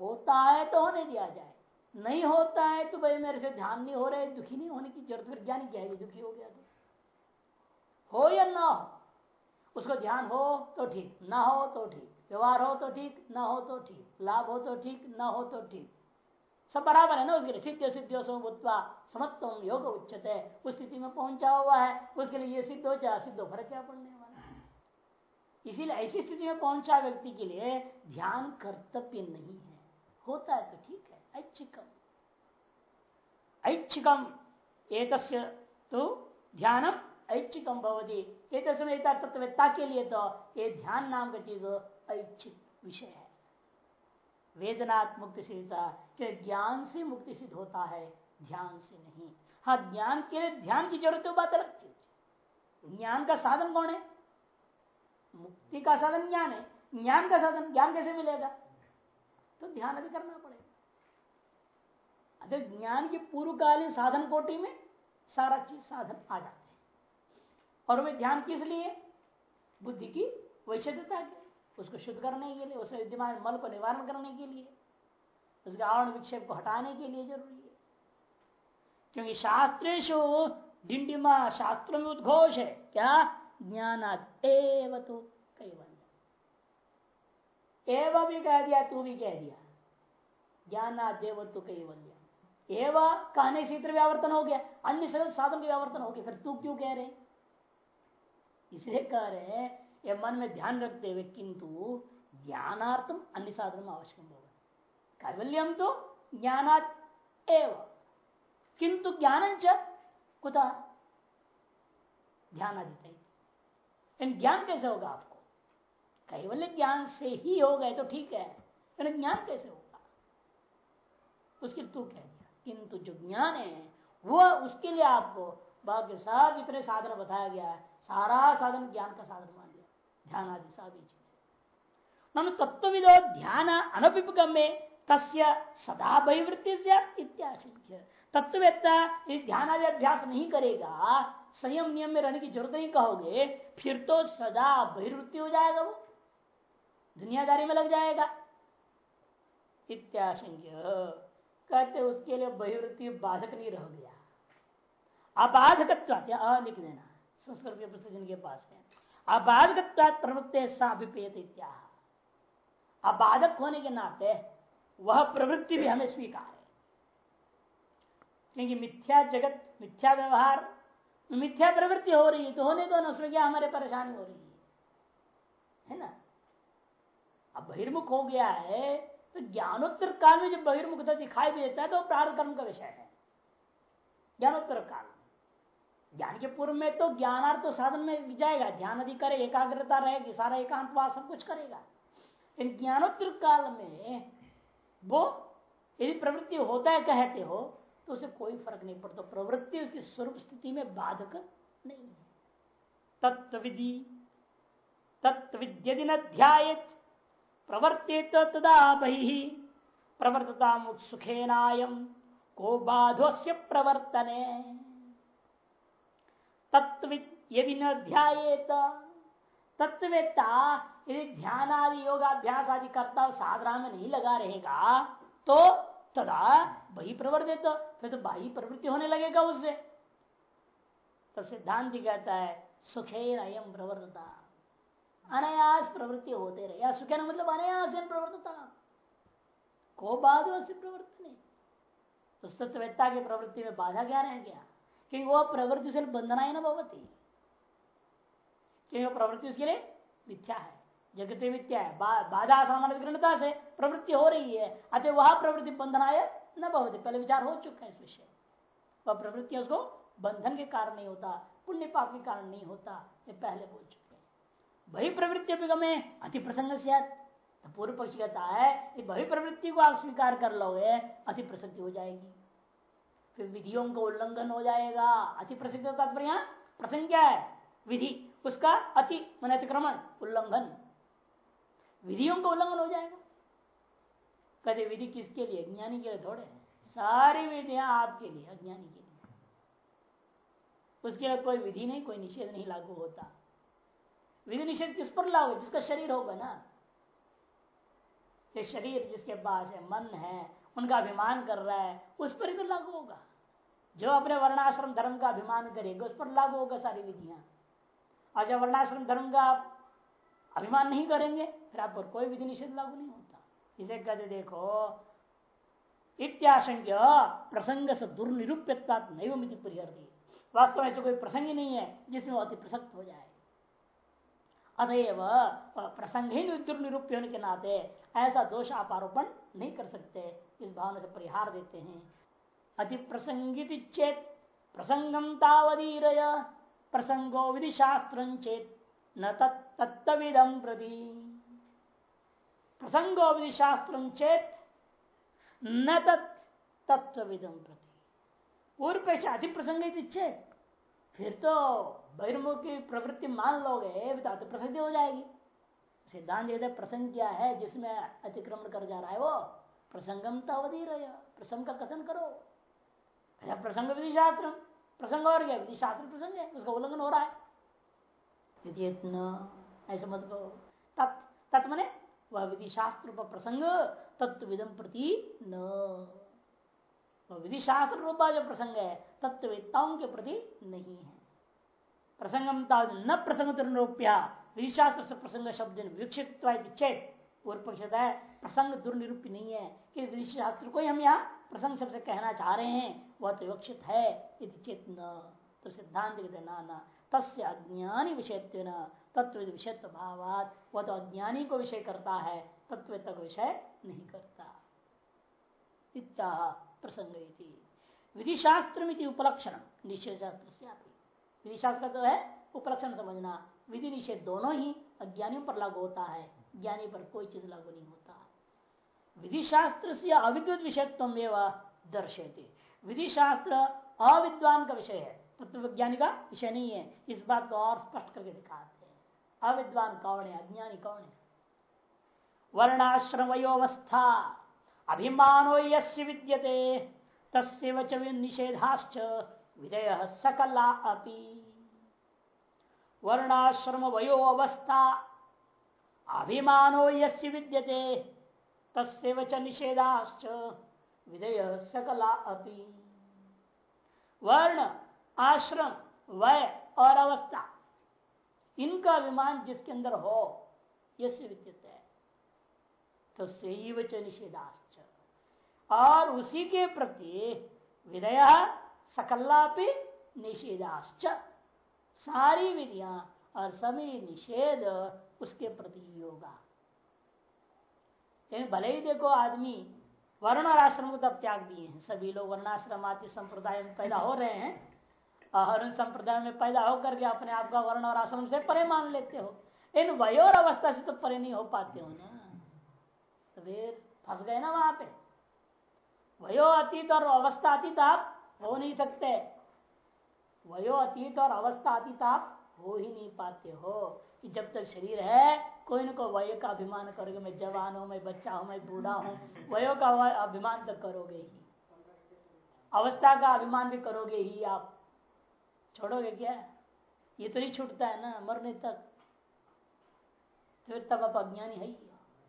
होता है तो होने दिया जाए। नहीं होता है तो भाई मेरे से ध्यान नहीं हो रहा है, दुखी नहीं होने की ज़रूरत। फिर ज्ञानी क्या है दुखी हो गया तो। हो या ना हो? उसको ध्यान हो तो ठीक, ना हो तो ठीक। व्यवहार हो तो ठीक, ना हो तो ठीक। लाभ हो तो ठीक, ना हो तो ठीक। सब बराबर है ना उसके लिए। सिद्ध सिद्ध भूतवा समत्व योग उच्चत है उस स्थिति में पहुँचा हुआ है। उसके लिए ये सिद्ध हो जाए सिद्ध फ़र्क क्या पड़ने? इसीलिए ऐसी स्थिति में पहुँचा व्यक्ति के लिए ध्यान कर्तव्य नहीं है? होता है तो ठीक है, ऐच्छिकम। ऐच्छिकम एक तो ध्यानम ऐच्छिकम भवती। एक तत्ववेत्ता के लिए तो ये ध्यान नाम का चीज़ ऐच्छिक विषय है। वेदनात् मुक्ति सिद्धता कि ज्ञान से मुक्ति सिद्ध होता है, ध्यान से नहीं। हाँ ज्ञान के लिए ध्यान की ज़रूरत है बात अलग चीज़ ज्ञान का साधन कौन है? मुक्ति का साधन ज्ञान है। ज्ञान का साधन, ज्ञान कैसे मिलेगा? तो ध्यान अभी करना पड़ेगा। अगर ज्ञान की पूर्वकालीन साधन कोटि में सारा चीज़ साधन आ जाते हैं। और वे ध्यान किस लिए? बुद्धि की वैश्यता के उसको शुद्ध करने के लिए उसमें विद्यमान मल को निवारण करने के लिए, उसके आवरण विक्षेप को हटाने के लिए ज़रूरी है। क्योंकि शास्त्रेशु डिंडिमा शास्त्रों में उद्घोष है। क्या? ज्ञानात एव तो कैवल्य एवं भी कह दिया, तू भी कह दिया। ज्ञानादेव तो कैवल्य एवं कहने से इतर व्यावर्तन हो गया, अन्य साधन के व्यावर्तन हो गया, फिर तू क्यों कह रहे? इसलिए कह रहे हैं, ये मन में ध्यान रखते हुए, किंतु ज्ञानार्थम अन्य साधन आवश्यक होगा। कैवल्यम तो ज्ञानात एवं। किंतु ज्ञान कुता? ध्यान आदित्य ज्ञान कैसे होगा आपको? कैवल्य ज्ञान से ही हो गए तो ठीक है ज्ञान कैसे होगा? उसके तू कह दिया। किंतु जो ज्ञान है, वो उसके लिए आपको बाकी सब जितने साधन बताया गया है, सारा साधन ज्ञान का साधन मान लिया। ध्यान आदि सभी चीज़ें। तत्विदो ध्यान अनभिपगम्य तस्य सदा बहिवृत्ति इत्याशंख्य तत्ववेत्ता ध्यान आदि अभ्यास नहीं करेगा संयम नियम में रहने की ज़रूरत नहीं कहोगे, फिर तो सदा बहिर्वृत्ति हो जाएगा वो। दुनियादारी में लग जाएगा। इत्याशंक्य। कहते उसके लिए बहिवृत्ति बाधक नहीं रह गया। अबाधक लिख देना। संस्कृत के पुस्तक जिनके पास है। अबाधक प्रवृत्ति साभिपेत इत्या अबाधक होने के नाते वह प्रवृत्ति भी हमें स्वीकार है। क्योंकि मिथ्या जगत, मिथ्या व्यवहार मिथ्या प्रवृत्ति हो रही है तो होने दो न क्या हमारे परेशानी हो रही है? है ना? अब बहिर्मुख हो गया है तो ज्ञानोत्तर काल में जब बहिर्मुखता दिखाई भी देता है तो प्रार्थ कर्म का विषय है। ज्ञानोत्तर काल। ज्ञान के पूर्व में तो ज्ञानार्थ तो साधन में जाएगा, ध्यान अधिक करे, एकाग्रता रहेगी, सारा एकांतवास सब कुछ करेगा। इन ज्ञानोत्तर काल में वो, यदि प्रवृत्ति होता है, कहते हो तो उसे कोई फ़र्क नहीं पड़ता। प्रवृत्ति उसकी स्वरूप स्थिति में बाधक नहीं है। तत्व विधि तत्व विद्यदि ध्यात प्रवर्तित तदा बहि प्रवर्तता सुखेनायम, को बाधो प्रवर्तने। तत्व यदि न ध्यात तत्ववेत्ता यदि ध्यान आदि योगाभ्यास आदि करता साधना में नहीं लगा रहेगा तो तदा वही प्रवर्तित फिर तो बाही प्रवृत्ति होने लगेगा उससे। तो सिद्धांत कहता है, सुखे अयम प्रवर्तता। अनायास प्रवृत्ति होते रहे। या सुखे मतलब अनायास प्रवर्तता। को बाद प्रवर्तन उस तत्ववेत्ता की प्रवृत्ति में बाधा क्या रह गया? क्योंकि वो प्रवृत्ति से बंधना ही ना भवती। क्योंकि प्रवृत्ति उसके लिए मिथ्या है। जगत मिथ्या है। बाधा सामान्य ग्रहणता से प्रवृत्ति हो रही है, अतः वह प्रवृत्ति बंधनाय न बहुत पहले विचार हो चुका है इस विषय। वह प्रवृत्ति उसको बंधन के कारण नहीं होता पुण्य पाप के कारण नहीं होता, ये पहले बोल चुके हैं। वही प्रवृत्ति अभिगमे अति प्रसंग से तो पूर्व पक्ष कहता है कि वही प्रवृत्ति को आप स्वीकार कर लोगे, अति प्रसिद्धि हो जाएगी। फिर विधियों का उल्लंघन हो जाएगा, अति प्रसिद्ध तात्पर्य प्रसंग क्या है? विधि, उसका अति, मन अतिक्रमण, उल्लंघन। विधियों का उल्लंघन हो जाएगा। कहते विधि किसके लिए? ज्ञानी के लिए थोड़े सारी विधियाँ आपके लिए, अज्ञानी के लिए। उसके लिए कोई विधि नहीं, कोई निषेध नहीं लागू होता। विधि निषेध किस पर लागू? जिसका शरीर होगा ना। ये शरीर जिसके पास है, मन है, उनका अभिमान कर रहा है, उस पर ही तो लागू होगा। जो अपने वर्णाश्रम धर्म का अभिमान करेगा, उस पर लागू होगा सारी विधियाँ। और जब वर्णाश्रम धर्म का अभिमान नहीं करेंगे, फिर आप पर कोई विधि निषेध लागू नहीं होता। इसे कहते देखो, इत्याशंक्य प्रसंग से दुर्निरूप्यता नहीं मिति वास्तव में ऐसा कोई प्रसंग ही नहीं है जिसमें अति प्रसक्त हो जाए। अतएव प्रसंग ही दुर्निरूप्य होने के नाते ऐसा दोष आप आरोपण नहीं कर सकते। इस भावना से परिहार देते हैं। अति प्रसंगित चेत प्रसंगम तावधीर प्रसंगो विधि शास्त्र चेत न तत्विदम प्रति। प्रसंगो विधि शास्त्र चेत न तत्विदम प्रति। पूर्व पेश अति प्रसंग चेत फिर तो बहिर्मुख की प्रवृत्ति मान लोगे तो अति प्रसिद्धि हो जाएगी। सिद्धांत यदि प्रसंग क्या है, जिसमें अतिक्रमण कर जा रहा है वो, प्रसंगम तो अवधि रहे प्रसंग का कथन करो। अच्छा प्रसंग विधि शास्त्र प्रसंग और क्या विधि शास्त्र प्रसंग है, उसका उल्लंघन हो रहा है। ऐसा मत कहो। तत् तत् वह विधि शास्त्र रूप प्रसंग तत्व प्रति न। विधि शास्त्र रूपा जो प्रसंग है तत्ववेत्ताओं के प्रति नहीं है। प्रसंगम न प्रसंग रूपया विधि शास्त्र से प्रसंग शब्द विक्षित चेत पूर्व पक्ष है, प्रसंग दुर्निरूपी नहीं है कि विधि शास्त्र को हम यहाँ प्रसंग शब्द कहना चाह रहे हैं, वह तो विक्षित है चेत न। तो सिद्धांत न तस्य अज्ञानी विषय तत्व विषयत्व भावात वह तो अज्ञानी को विषय करता है, तत्व तक विषय नहीं करता। प्रसंग विधि शास्त्र उपलक्षण निषेध शास्त्र से आप विधि शास्त्र तो है उपलक्षण समझना। विधि निषेध दोनों ही अज्ञानियों पर लागू होता है, ज्ञानी पर कोई चीज़ लागू नहीं होता। विधि शास्त्र से अविद्युत विषयत्व दर्शेती विधि शास्त्र अविद्वान का विषय है, तत्व तो विज्ञानी का विषय नहीं है। इस बात को और स्पष्ट करके दिखाते हैं अविद्वान कौन है? अज्ञानी कौन है? वर्णाश्रमयोवस्था। अभिमानो यस्य विद्यते तस्व निषेधाश्च विधेय सकला अपि। वर्णाश्रम वयो अवस्था अभिमानो विद्यते तस्व निषेधाश्च विधेय सकला अपि। वर्ण, आश्रम, वय और अवस्था। इनका अभिमान जिसके अंदर हो यश विद्युत है। तो सही च निषेधाश्च और उसी के प्रति विधय सकल्लापि निषेधाश्च। सारी विधियाँ और सभी निषेध उसके प्रति होगा। भले ही देखो आदमी वर्ण और आश्रम को तब त्याग दिए हैं। सभी लोग वर्णाश्रम आदि संप्रदाय में पैदा हो रहे हैं। हरण संप्रदाय में पैदा होकर के अपने आप का वर्ण और आश्रम से परे मान लेते हो। इन वयोर अवस्था से तो परे नहीं हो पाते हो ना। तो फिर फंस गए ना वहाँ पे। वयो अतीत और अवस्था अतीत आप हो नहीं सकते। वयो अतीत और अवस्था अतीत आप हो ही नहीं पाते हो। कि जब तक शरीर है, कोई ना कोई वय का अभिमान करोगे, मैं जवान हूँ, मैं बच्चा हूँ, मैं बूढ़ा हूँ, वयो का अभिमान तो करोगे ही। अवस्था का अभिमान भी करोगे ही आप। छोड़ोगे क्या? ये तो नहीं छूटता है ना, मरने तक। फिर तब आप अज्ञानी है ही।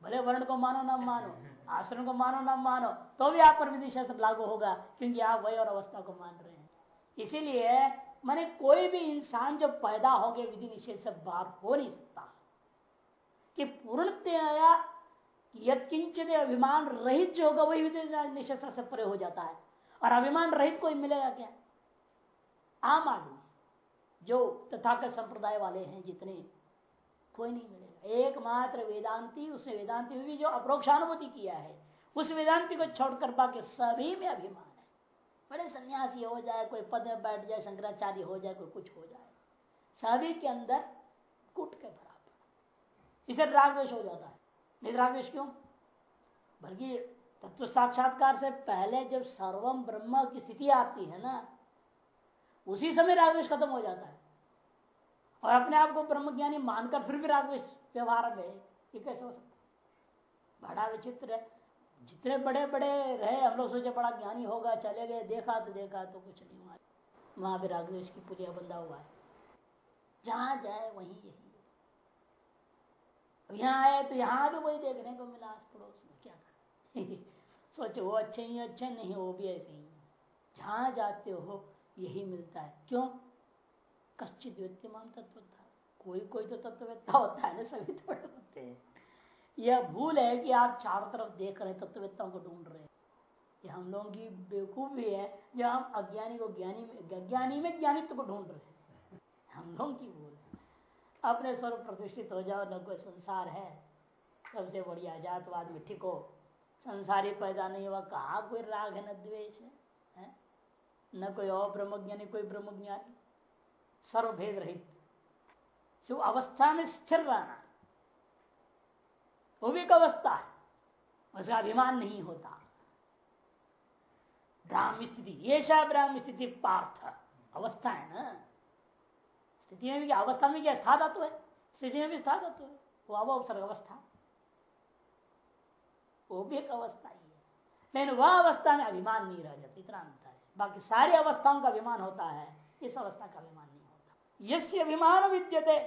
भले वर्ण को मानो ना मानो आश्रम को मानो ना मानो तो भी आप पर विधि शास्त्र लागू होगा, क्योंकि आप वही और अवस्था को मान रहे हैं। इसीलिए मैंने कोई भी इंसान जब पैदा हो गए विधि निषेध से बाहर हो नहीं सकता। कि पूर्णतया यंचित अभिमान रहित जो होगा, वही विधि निषेध से परे हो जाता है। और अभिमान रहित कोई मिलेगा क्या? आम आदमी, जो तथाकथ संप्रदाय वाले हैं जितने, कोई नहीं मिलेगा। एकमात्र वेदांति, उसने वेदांति में भी जो अप्रोक्षानुभूति किया है, उस वेदांति को छोड़कर बाकी सभी में अभिमान है। बड़े सन्यासी हो जाए, कोई पद में बैठ जाए, शंकराचार्य हो जाए, कोई कुछ हो जाए, सभी के अंदर कुट के बराबर इसे रागवेश हो जाता है। नहीं रागवेश क्यों? बल्कि तत्व साक्षात्कार से पहले जब सर्वम ब्रह्म की स्थिति आती है ना उसी समय रागवेश खत्म हो जाता है। और अपने आप को ब्रह्म ज्ञानी मानकर फिर भी रागवेश व्यवहार में ये कैसे हो सकता बड़ा विचित्र है। जितने बड़े बड़े रहे, हम लोग सोचे बड़ा ज्ञानी होगा, चले गए, देखा तो देखा तो कुछ नहीं हुआ। वहाँ भी रागवेश की पूजा बंदा हुआ है। जहाँ जाए, वहीं यही यहाँ आए तो यहाँ भी वही देखने को मिला आस पड़ोस में, क्या सोचो वो अच्छे ही अच्छे नहीं वो भी ऐसे ही। जहाँ जाते हो यही मिलता है। क्यों? कश्चित व्यक्तिमान तत्व था। कोई कोई तो तत्ववेत्ता होता है ना, सभी थोड़े होते हैं। यह भूल है कि आप चारों तरफ़ देख रहे तत्ववेत्ताओं को ढूंढ रहे हैं। हम लोगों की बेवकूफ़ी है जो हम अज्ञानी को ज्ञानी में अज्ञानी में ज्ञानित्व को ढूंढ रहे हैं। हम लोगों की भूल है। अपने स्वरूप प्रतिष्ठित हो जाओ कोई संसार है। सबसे बढ़िया जातवाद में ठीक हो संसारी पैदा नहीं हुआ, कहा कोई राग है, न द्वेष है। न कोई और ब्रह्मज्ञानी कोई ब्रह्म ज्ञानी सर्वभेद रहित। सो अवस्था में स्थिर रहना। वो भी एक अवस्था है। उसका अभिमान नहीं होता। ब्राह्मी स्थिति, ये ब्राह्मी स्थिति पार्थ अवस्था है ना। स्थिति में भी क्या, अवस्था में क्या स्था धातु है? स्थिति में भी स्था धातु है। वो अब अवसर अवस्था वो भी एक अवस्था ही है। लेकिन वह अवस्था में अभिमान नहीं रह जाता, इतना अंतर। बाकी सारी अवस्थाओं का अभिमान होता है, इस अवस्था का अभिमान नहीं होता। यश अभिमान विद्यते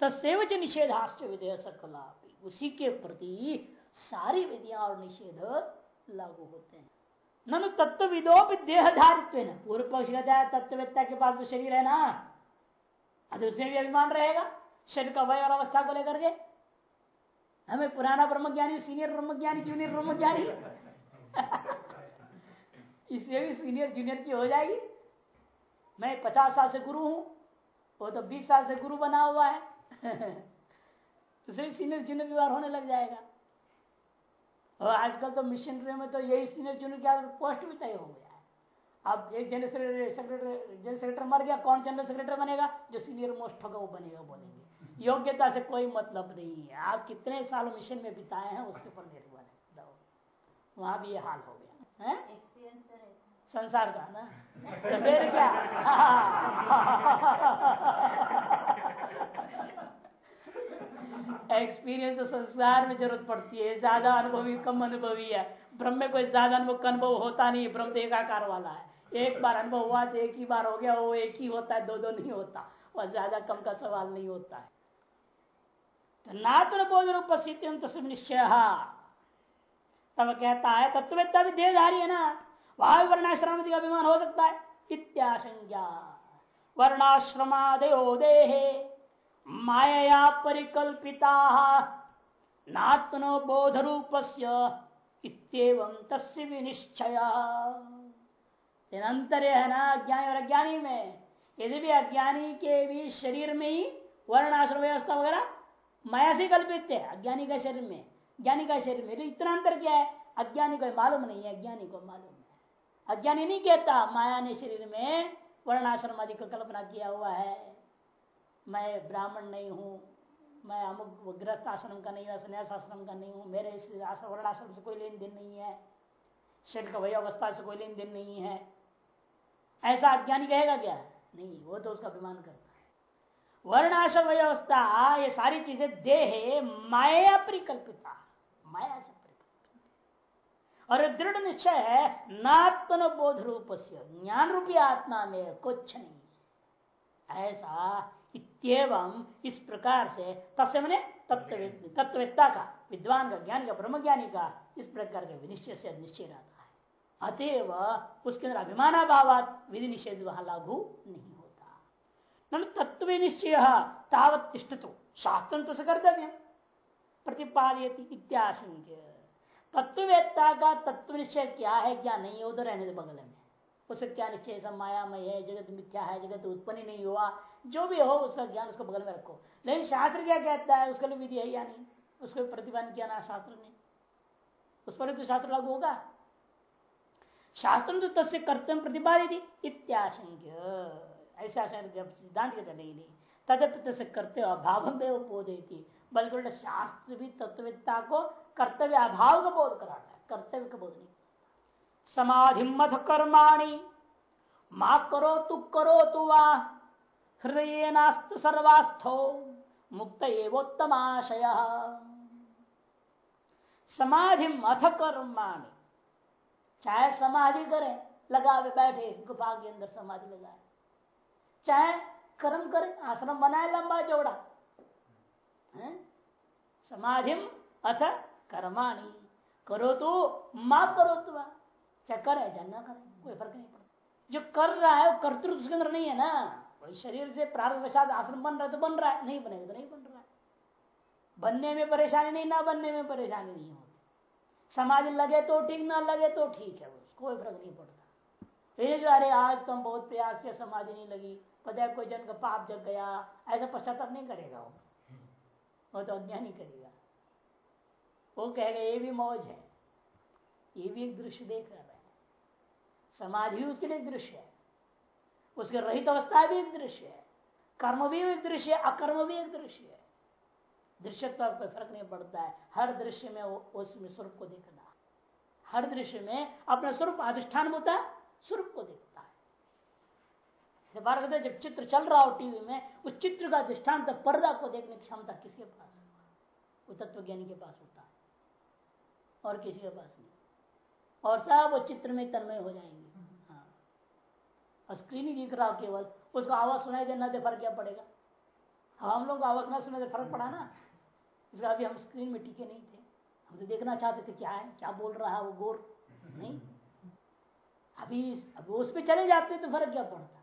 तस्व निषेधाश्च विधेय सकला उसी के प्रति सारी विधियाँ और निषेध लागू होते हैं। ननु तत्विदो भी देहधारित्व पूर्व पक्ष कहता है तत्ववेत्ता के पास तो शरीर है ना। अब उसमें भी अभिमान रहेगा, शरीर का वय और अवस्था को लेकर के। हमें पुराना ब्रह्मज्ञानी, सीनियर ब्रह्मज्ञानी, जूनियर ब्रह्मज्ञानी। इससे भी सीनियर जूनियर की हो जाएगी। मैं पचास साल से गुरु हूँ, वो तो बीस साल से गुरु बना हुआ है। उसे सीनियर जूनियर व्यवहार होने लग जाएगा। और आजकल तो मिशनरी में तो यही सीनियर जूनियर क्या पोस्ट भी तय हो गया है। अब एक जनरल सेक्रेटरी जनरल सेक्रेटरी मर गया, कौन जनरल सेक्रेटरी बनेगा? जो सीनियर मोस्ट होगा, वो बनेगा बोलेंगे। योग्यता से कोई मतलब नहीं है। आप कितने साल मिशन में बिताए हैं, उसके ऊपर निर्भर है। वहाँ भी ये हाल हो गया। है? संसार का। ना? तो फिर क्या? एक्सपीरियंस तो संसार में ज़रूरत पड़ती है। ज़्यादा अनुभवी कम अनुभवी है। ब्रह्म में कोई ज़्यादा अनुभव का अनुभव होता नहीं ब्रह्म तो एकाकार वाला है। एक बार अनुभव हुआ तो एक ही बार हो गया। वो एक ही होता है दो दो नहीं होता। वह ज़्यादा कम का सवाल नहीं होता है। तो नात्र बोध रूप तस्वीर निश्चय। तब कहता है तत्ववेत्ता भी देहधारी है ना? वहाँ भी वर्णाश्रम का अभिमान हो सकता है। इत्याशंज्ञा वर्णाश्रमादयो देहे माया परिकल्पिता नात्मनो बोध रूप विनिश्चय। अंतर है ना अज्ञानी और अज्ञानी में, यदि भी अज्ञानी के भी शरीर में ही वर्ण आश्रम व्यवस्था वगैरह माया से कल्पित है, अज्ञानी के शरीर में। ज्ञानी का शरीर में। तो इतना अंतर क्या है? अज्ञानी को मालूम नहीं है, अज्ञानी को मालूम है। अज्ञानी नहीं कहता माया ने शरीर में वर्णाश्रम आदि का कल्पना किया हुआ है। मैं ब्राह्मण नहीं हूँ, मैं अमुक गृहस्थ आश्रम का नहीं हूँ, संन्यास आश्रम का नहीं हूँ, मेरे वर्णाश्रम से कोई लेन देन नहीं है। शरीर का वही अवस्था से कोई लेन देन नहीं है। ऐसा अज्ञानी कहेगा क्या? नहीं, वो तो उसका अभिमान करता है। वर्णाश्रम वही अवस्था ये सारी चीज़ें देह, माया परिकल्पिता। और दृढ़ निश्चय है नात्मन बोध रूप से ज्ञान रूपी आत्मा में कुछ नहीं। ऐसा इतम इस प्रकार से तस्य मैंने तत्ववेत्ता का, विद्वान का ज्ञान का ब्रह्म ज्ञानी का इस प्रकार के विनिश्चय से निश्चय रहता है। अतएव उसके अंदर अभिमानाभाव विधि निषेध वहाँ लागू नहीं होता। तत्व निश्चय, तावत तिष्ठ शास्त्र तो कर्तव्य। प्रतिपादयती इत्याशंक्य। तत्ववेत्ता का तत्व निश्चय क्या है, क्या नहीं है उधर रहने दे बगल में। उसे क्या निश्चय सब मायामय है, जगत मिथ्या है, जगत उत्पन्न नहीं हुआ। जो भी हो, उसका ज्ञान उसको बगल में रखो। लेकिन शास्त्र क्या कहता है, उसका विधि है या नहीं? उसको प्रतिबंध किया ना शास्त्र ने। उस पर तो शास्त्र लागू होगा। शास्त्र तो तस्य कर्तव्य प्रतिपादित इत्याशंक्य। ऐसा सिद्धांत कहते नहीं नहीं। तदप्त करते अभाव में पोदे बल्कि शास्त्र भी तत्ववेत्ता को कर्तव्य अभाव का बोध कराता है, कर्तव्य का बोध नहीं। समाधि मथ कर्माणी माँ करो तू करो तू वाह हृदय नास्त सर्वास्थो, मुक्त एवोत्तमाशय। समाधि मथ कर्माणी चाहे समाधि करे लगा बैठे, गुफा के अंदर समाधि लगाए। चाहे कर्म करे, आश्रम बनाए लंबा चौड़ा। समाधि अथ कर्माणी करो तो माँ करो तो करे चाहे ना करे, कोई फ़र्क नहीं पड़ता। जो कर रहा है, वो कर्तृत्व उसके अंदर नहीं है ना। वही शरीर से प्रारंभ वसाद आश्रम बन रहा है तो बन रहा है। नहीं बनेगा तो नहीं बन रहा है। बनने में परेशानी नहीं, ना बनने में परेशानी नहीं होती। समाधि लगे तो ठीक, ना लगे तो ठीक है कोई फ़र्क नहीं पड़ता। फिर जो, अरे आज तुम बहुत प्रयास किया समाधि नहीं लगी, पता है कोई जन का पाप जग गया, ऐसा पश्चाताप नहीं करेगा वो। वो तो अज्ञानी करेगा। वो कहेगा ये भी मौज है। ये भी एक दृश्य देख रहे हैं समाधि उसके लिए दृश्य है। उसके रहित अवस्था भी एक दृश्य है। कर्म भी एक दृश्य है, अकर्म भी एक दृश्य है। दृश्य पर फ़र्क नहीं पड़ता है। हर दृश्य में उसमें स्वरूप को देखना। हर दृश्य में अपना स्वरूप अधिष्ठान होता है, स्वरूप को देखता है। बार कहते जब चित्र चल रहा हो टीवी में, उस चित्र का अधिष्ठान पर्दा को देखने की क्षमता किसके पास वो तत्व ज्ञानी के पास होता है। और किसी के पास नहीं। और सब वो चित्र में तन्मय हो जाएँगे। हाँ। स्क्रीन ही दिख रहा केवल। उसको आवाज़ सुनाई देना दे फ़र्क क्या पड़ेगा? हम लोग आवाज़ ना सुनाई दे फ़र्क पड़ा ना। इसका अभी हम स्क्रीन में टिके नहीं थे। हम तो देखना चाहते थे क्या है क्या बोल रहा है वो गोर। नहीं। अभी अभी उस पर चले जाते तो फ़र्क क्या पड़ता?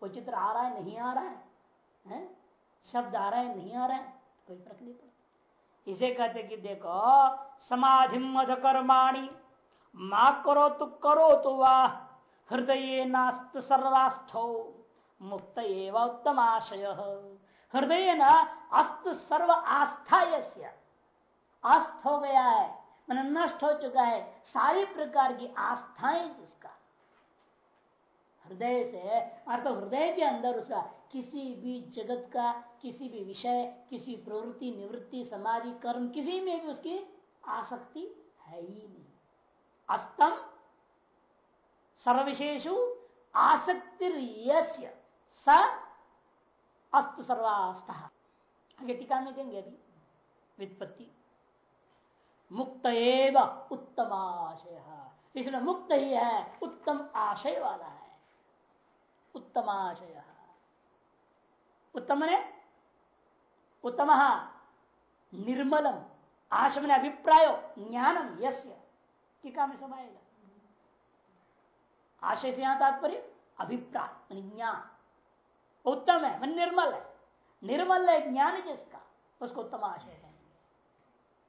कोई चित्र आ रहा है नहीं आ रहा है, है? शब्द आ रहा है नहीं आ रहा है कोई फ़र्क नहीं पड़ता। इसे कहते कि देखो समाधि मध कर्माणी माँ करो तो करो तो वाह हृदय नास्त सर्वास्थो, मुक्त एवं उत्तम आशय हृदय न अस्त सर्व आस्था अस्त हो गया है, मन नष्ट हो चुका है, सारी प्रकार की आस्थाएँ जिसका। हृदय से अर्थ हृदय के अंदर उसका किसी भी जगत का, किसी भी विषय, किसी प्रवृत्ति, निवृत्ति, समाधि, कर्म, किसी में भी उसकी आसक्ति है ही नहीं। अस्तम सर्वविशेषु आसक्ति स अस्त सर्वास्थ। आगे टीका में देंगे अभी। वित्पत्ति मुक्त एव उत्तम आशय। इसलिए मुक्त ही है, उत्तम आशय वाला है। उत्तम आशय। उत्तम ने उत्तम। निर्मलम। आशम अभिप्राय ज्ञानम यस्य। टीका में समाएगा आशय से यहाँ तात्पर्य अभिप्राय ज्ञान। उत्तम है मन निर्मल है निर्मल है ज्ञान जिसका, उसको उत्तम आशय है।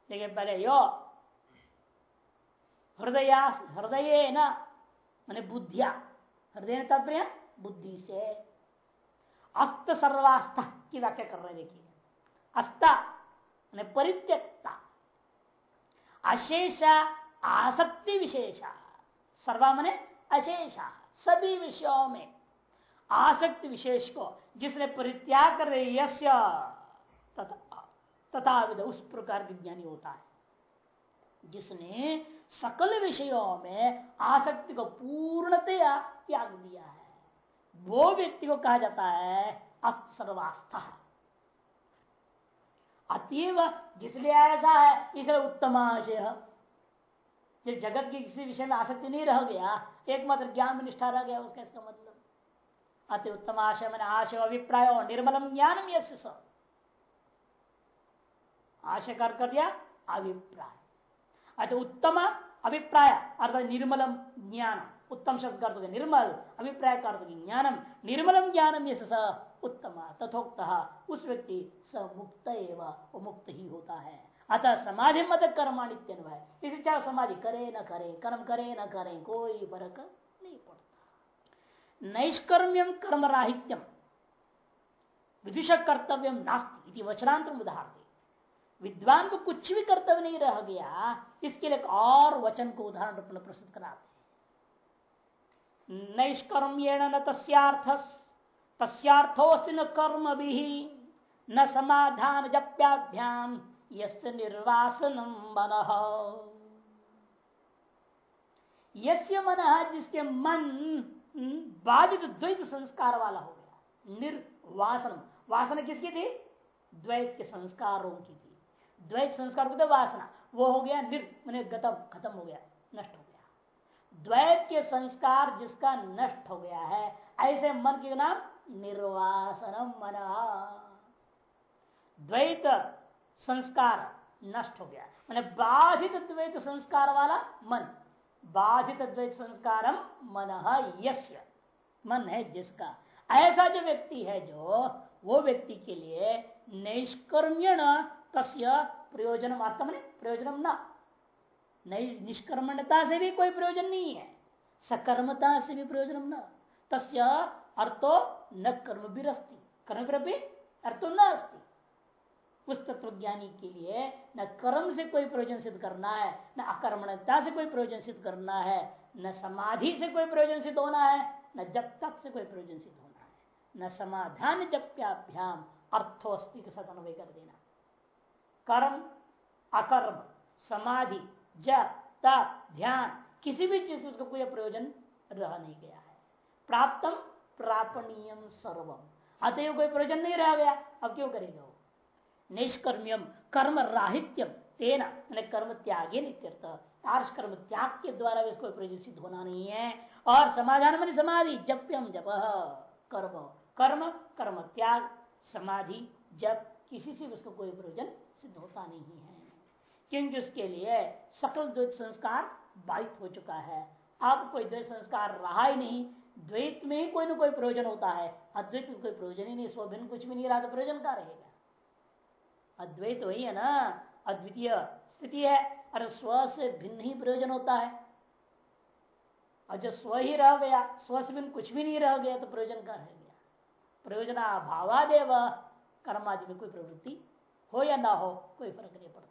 देखिए पहले यो। हृदय हृदय न मैंने बुद्धिया। हृदय तात्पर्य बुद्धि से। अस्त सर्वास्थ की व्याख्या कर रहे देखिए। अस्ता परित्यक्ता। अशेष, आसक्ति विशेषा। सर्वा मने अशेषा, सभी विषयों में। आसक्ति विशेष को जिसने परित्याग कर यश, तथा तथा उस प्रकार के ज्ञानी होता है। जिसने सकल विषयों में आसक्ति को पूर्णतया त्याग दिया है। वो व्यक्ति को कहा जाता है अस्त अतीव जिसलिए ऐसा है, इसलिए उत्तमाशय जब जगत के किसी विषय में आसक्ति नहीं रह गया, एकमात्र ज्ञान में निष्ठा रह गया, उसका इसका मतलब। अति उत्तम आशय मैंने आशय अभिप्राय और निर्मलम ज्ञानम यश आशय कर कर दिया, अभिप्राय। अति उत्तम अभिप्राय, अर्थात निर्मलम ज्ञान। उत्तम शब्द कर दोगे निर्मल, अभिप्राय दोगे ज्ञानम। निर्मलम ज्ञानम यश उत्तम, तथोक्त। उस व्यक्ति स मुक्त एवं मुक्त ही होता है। अतः समाधि मत कर्माणित्यन्वय इसे चाहे समाधि करे न करे, कर्म करे न करे, कोई फ़र्क नहीं पड़ता। नैष्कर्म्यम कर्म राहित्यम विदुष कर्तव्य नास्ती वचनांतर उदाहरण विद्वान को कुछ भी कर्तव्य नहीं रह गया, इसके लिए और वचन को उदाहरण रूप में प्रस्तुत कराते नैष्कर्म्येण न तस्थ तस्थो न कर्म भी न समाधान जप्याभ्याम यस निर्वासनम मन। यस्य मन जिसके मन बाधित द्वैत संस्कार वाला हो गया। निर्वासन। वासना किसकी थी? द्वैत के संस्कारों की थी। द्वैत संस्कार को वासना। वो हो गया निर गतम, खत्म हो गया, नष्ट हो द्वैत के संस्कार जिसका नष्ट हो गया है, ऐसे मन के नाम निर्वासनम मन। द्वैत संस्कार नष्ट हो गया मैंने बाधित द्वैत संस्कार वाला मन, बाधित द्वैत संस्कार मन यश मन है जिसका। ऐसा जो व्यक्ति है जो, वो व्यक्ति के लिए निष्कर्म्यण तस्य प्रयोजन आत्म प्रयोजन न। निष्कर्मणता से भी कोई प्रयोजन नहीं है। सकर्मता से भी प्रयोजन न। तस्य अर्थो न कर्म भी कर्म भी अर्थो न अस्ती उस तत्वज्ञानी के लिए न कर्म से कोई प्रयोजन सिद्ध करना है, न अकर्मणता से कोई प्रयोजन सिद्ध करना है, न समाधि से कोई प्रयोजन सिद्ध होना है, न जब तक से कोई प्रयोजन सिद्ध होना है। न समाधान जप्याभ्याम अर्थो अस्थि के साथ अनुभव कर देना। कर्म, अकर्म, समाधि जप, तप, ध्यान, किसी भी चीज़ से उसको कोई प्रयोजन रह नहीं गया है। प्राप्तम प्रापणीयम सर्वम। अतएव कोई प्रयोजन नहीं रह गया। अब क्यों करेगा वो? निष्कर्मियम कर्म राहित्यम तेना कर्म त्यागे आर्ष कर्म त्याग के द्वारा भी इसको प्रयोजन सिद्ध होना नहीं है। और समाधान मन समाधि, जप्यम जप, कर्म। कर्म कर्म त्याग, समाधि, जप, किसी से उसको कोई प्रयोजन सिद्ध होता नहीं है। क्योंकि उसके लिए सकल द्वैत संस्कार बाधित हो चुका है। अब कोई द्वैत संस्कार रहा ही नहीं। द्वैत में ही कोई ना कोई प्रयोजन होता है। अद्वैत में कोई प्रयोजन ही नहीं स्वभिन्न कुछ भी नहीं रहा तो प्रयोजन का रहेगा? अद्वैत वही है ना, अद्वितीय स्थिति है, और स्व से भिन्न ही प्रयोजन होता है। और जो स्व ही रह गया, स्व से भिन्न कुछ भी नहीं रह गया तो प्रयोजन का रह गया? प्रयोजना भावादेव कर्मादि में कोई प्रवृत्ति हो या ना हो, कोई फ़र्क नहीं पड़ता।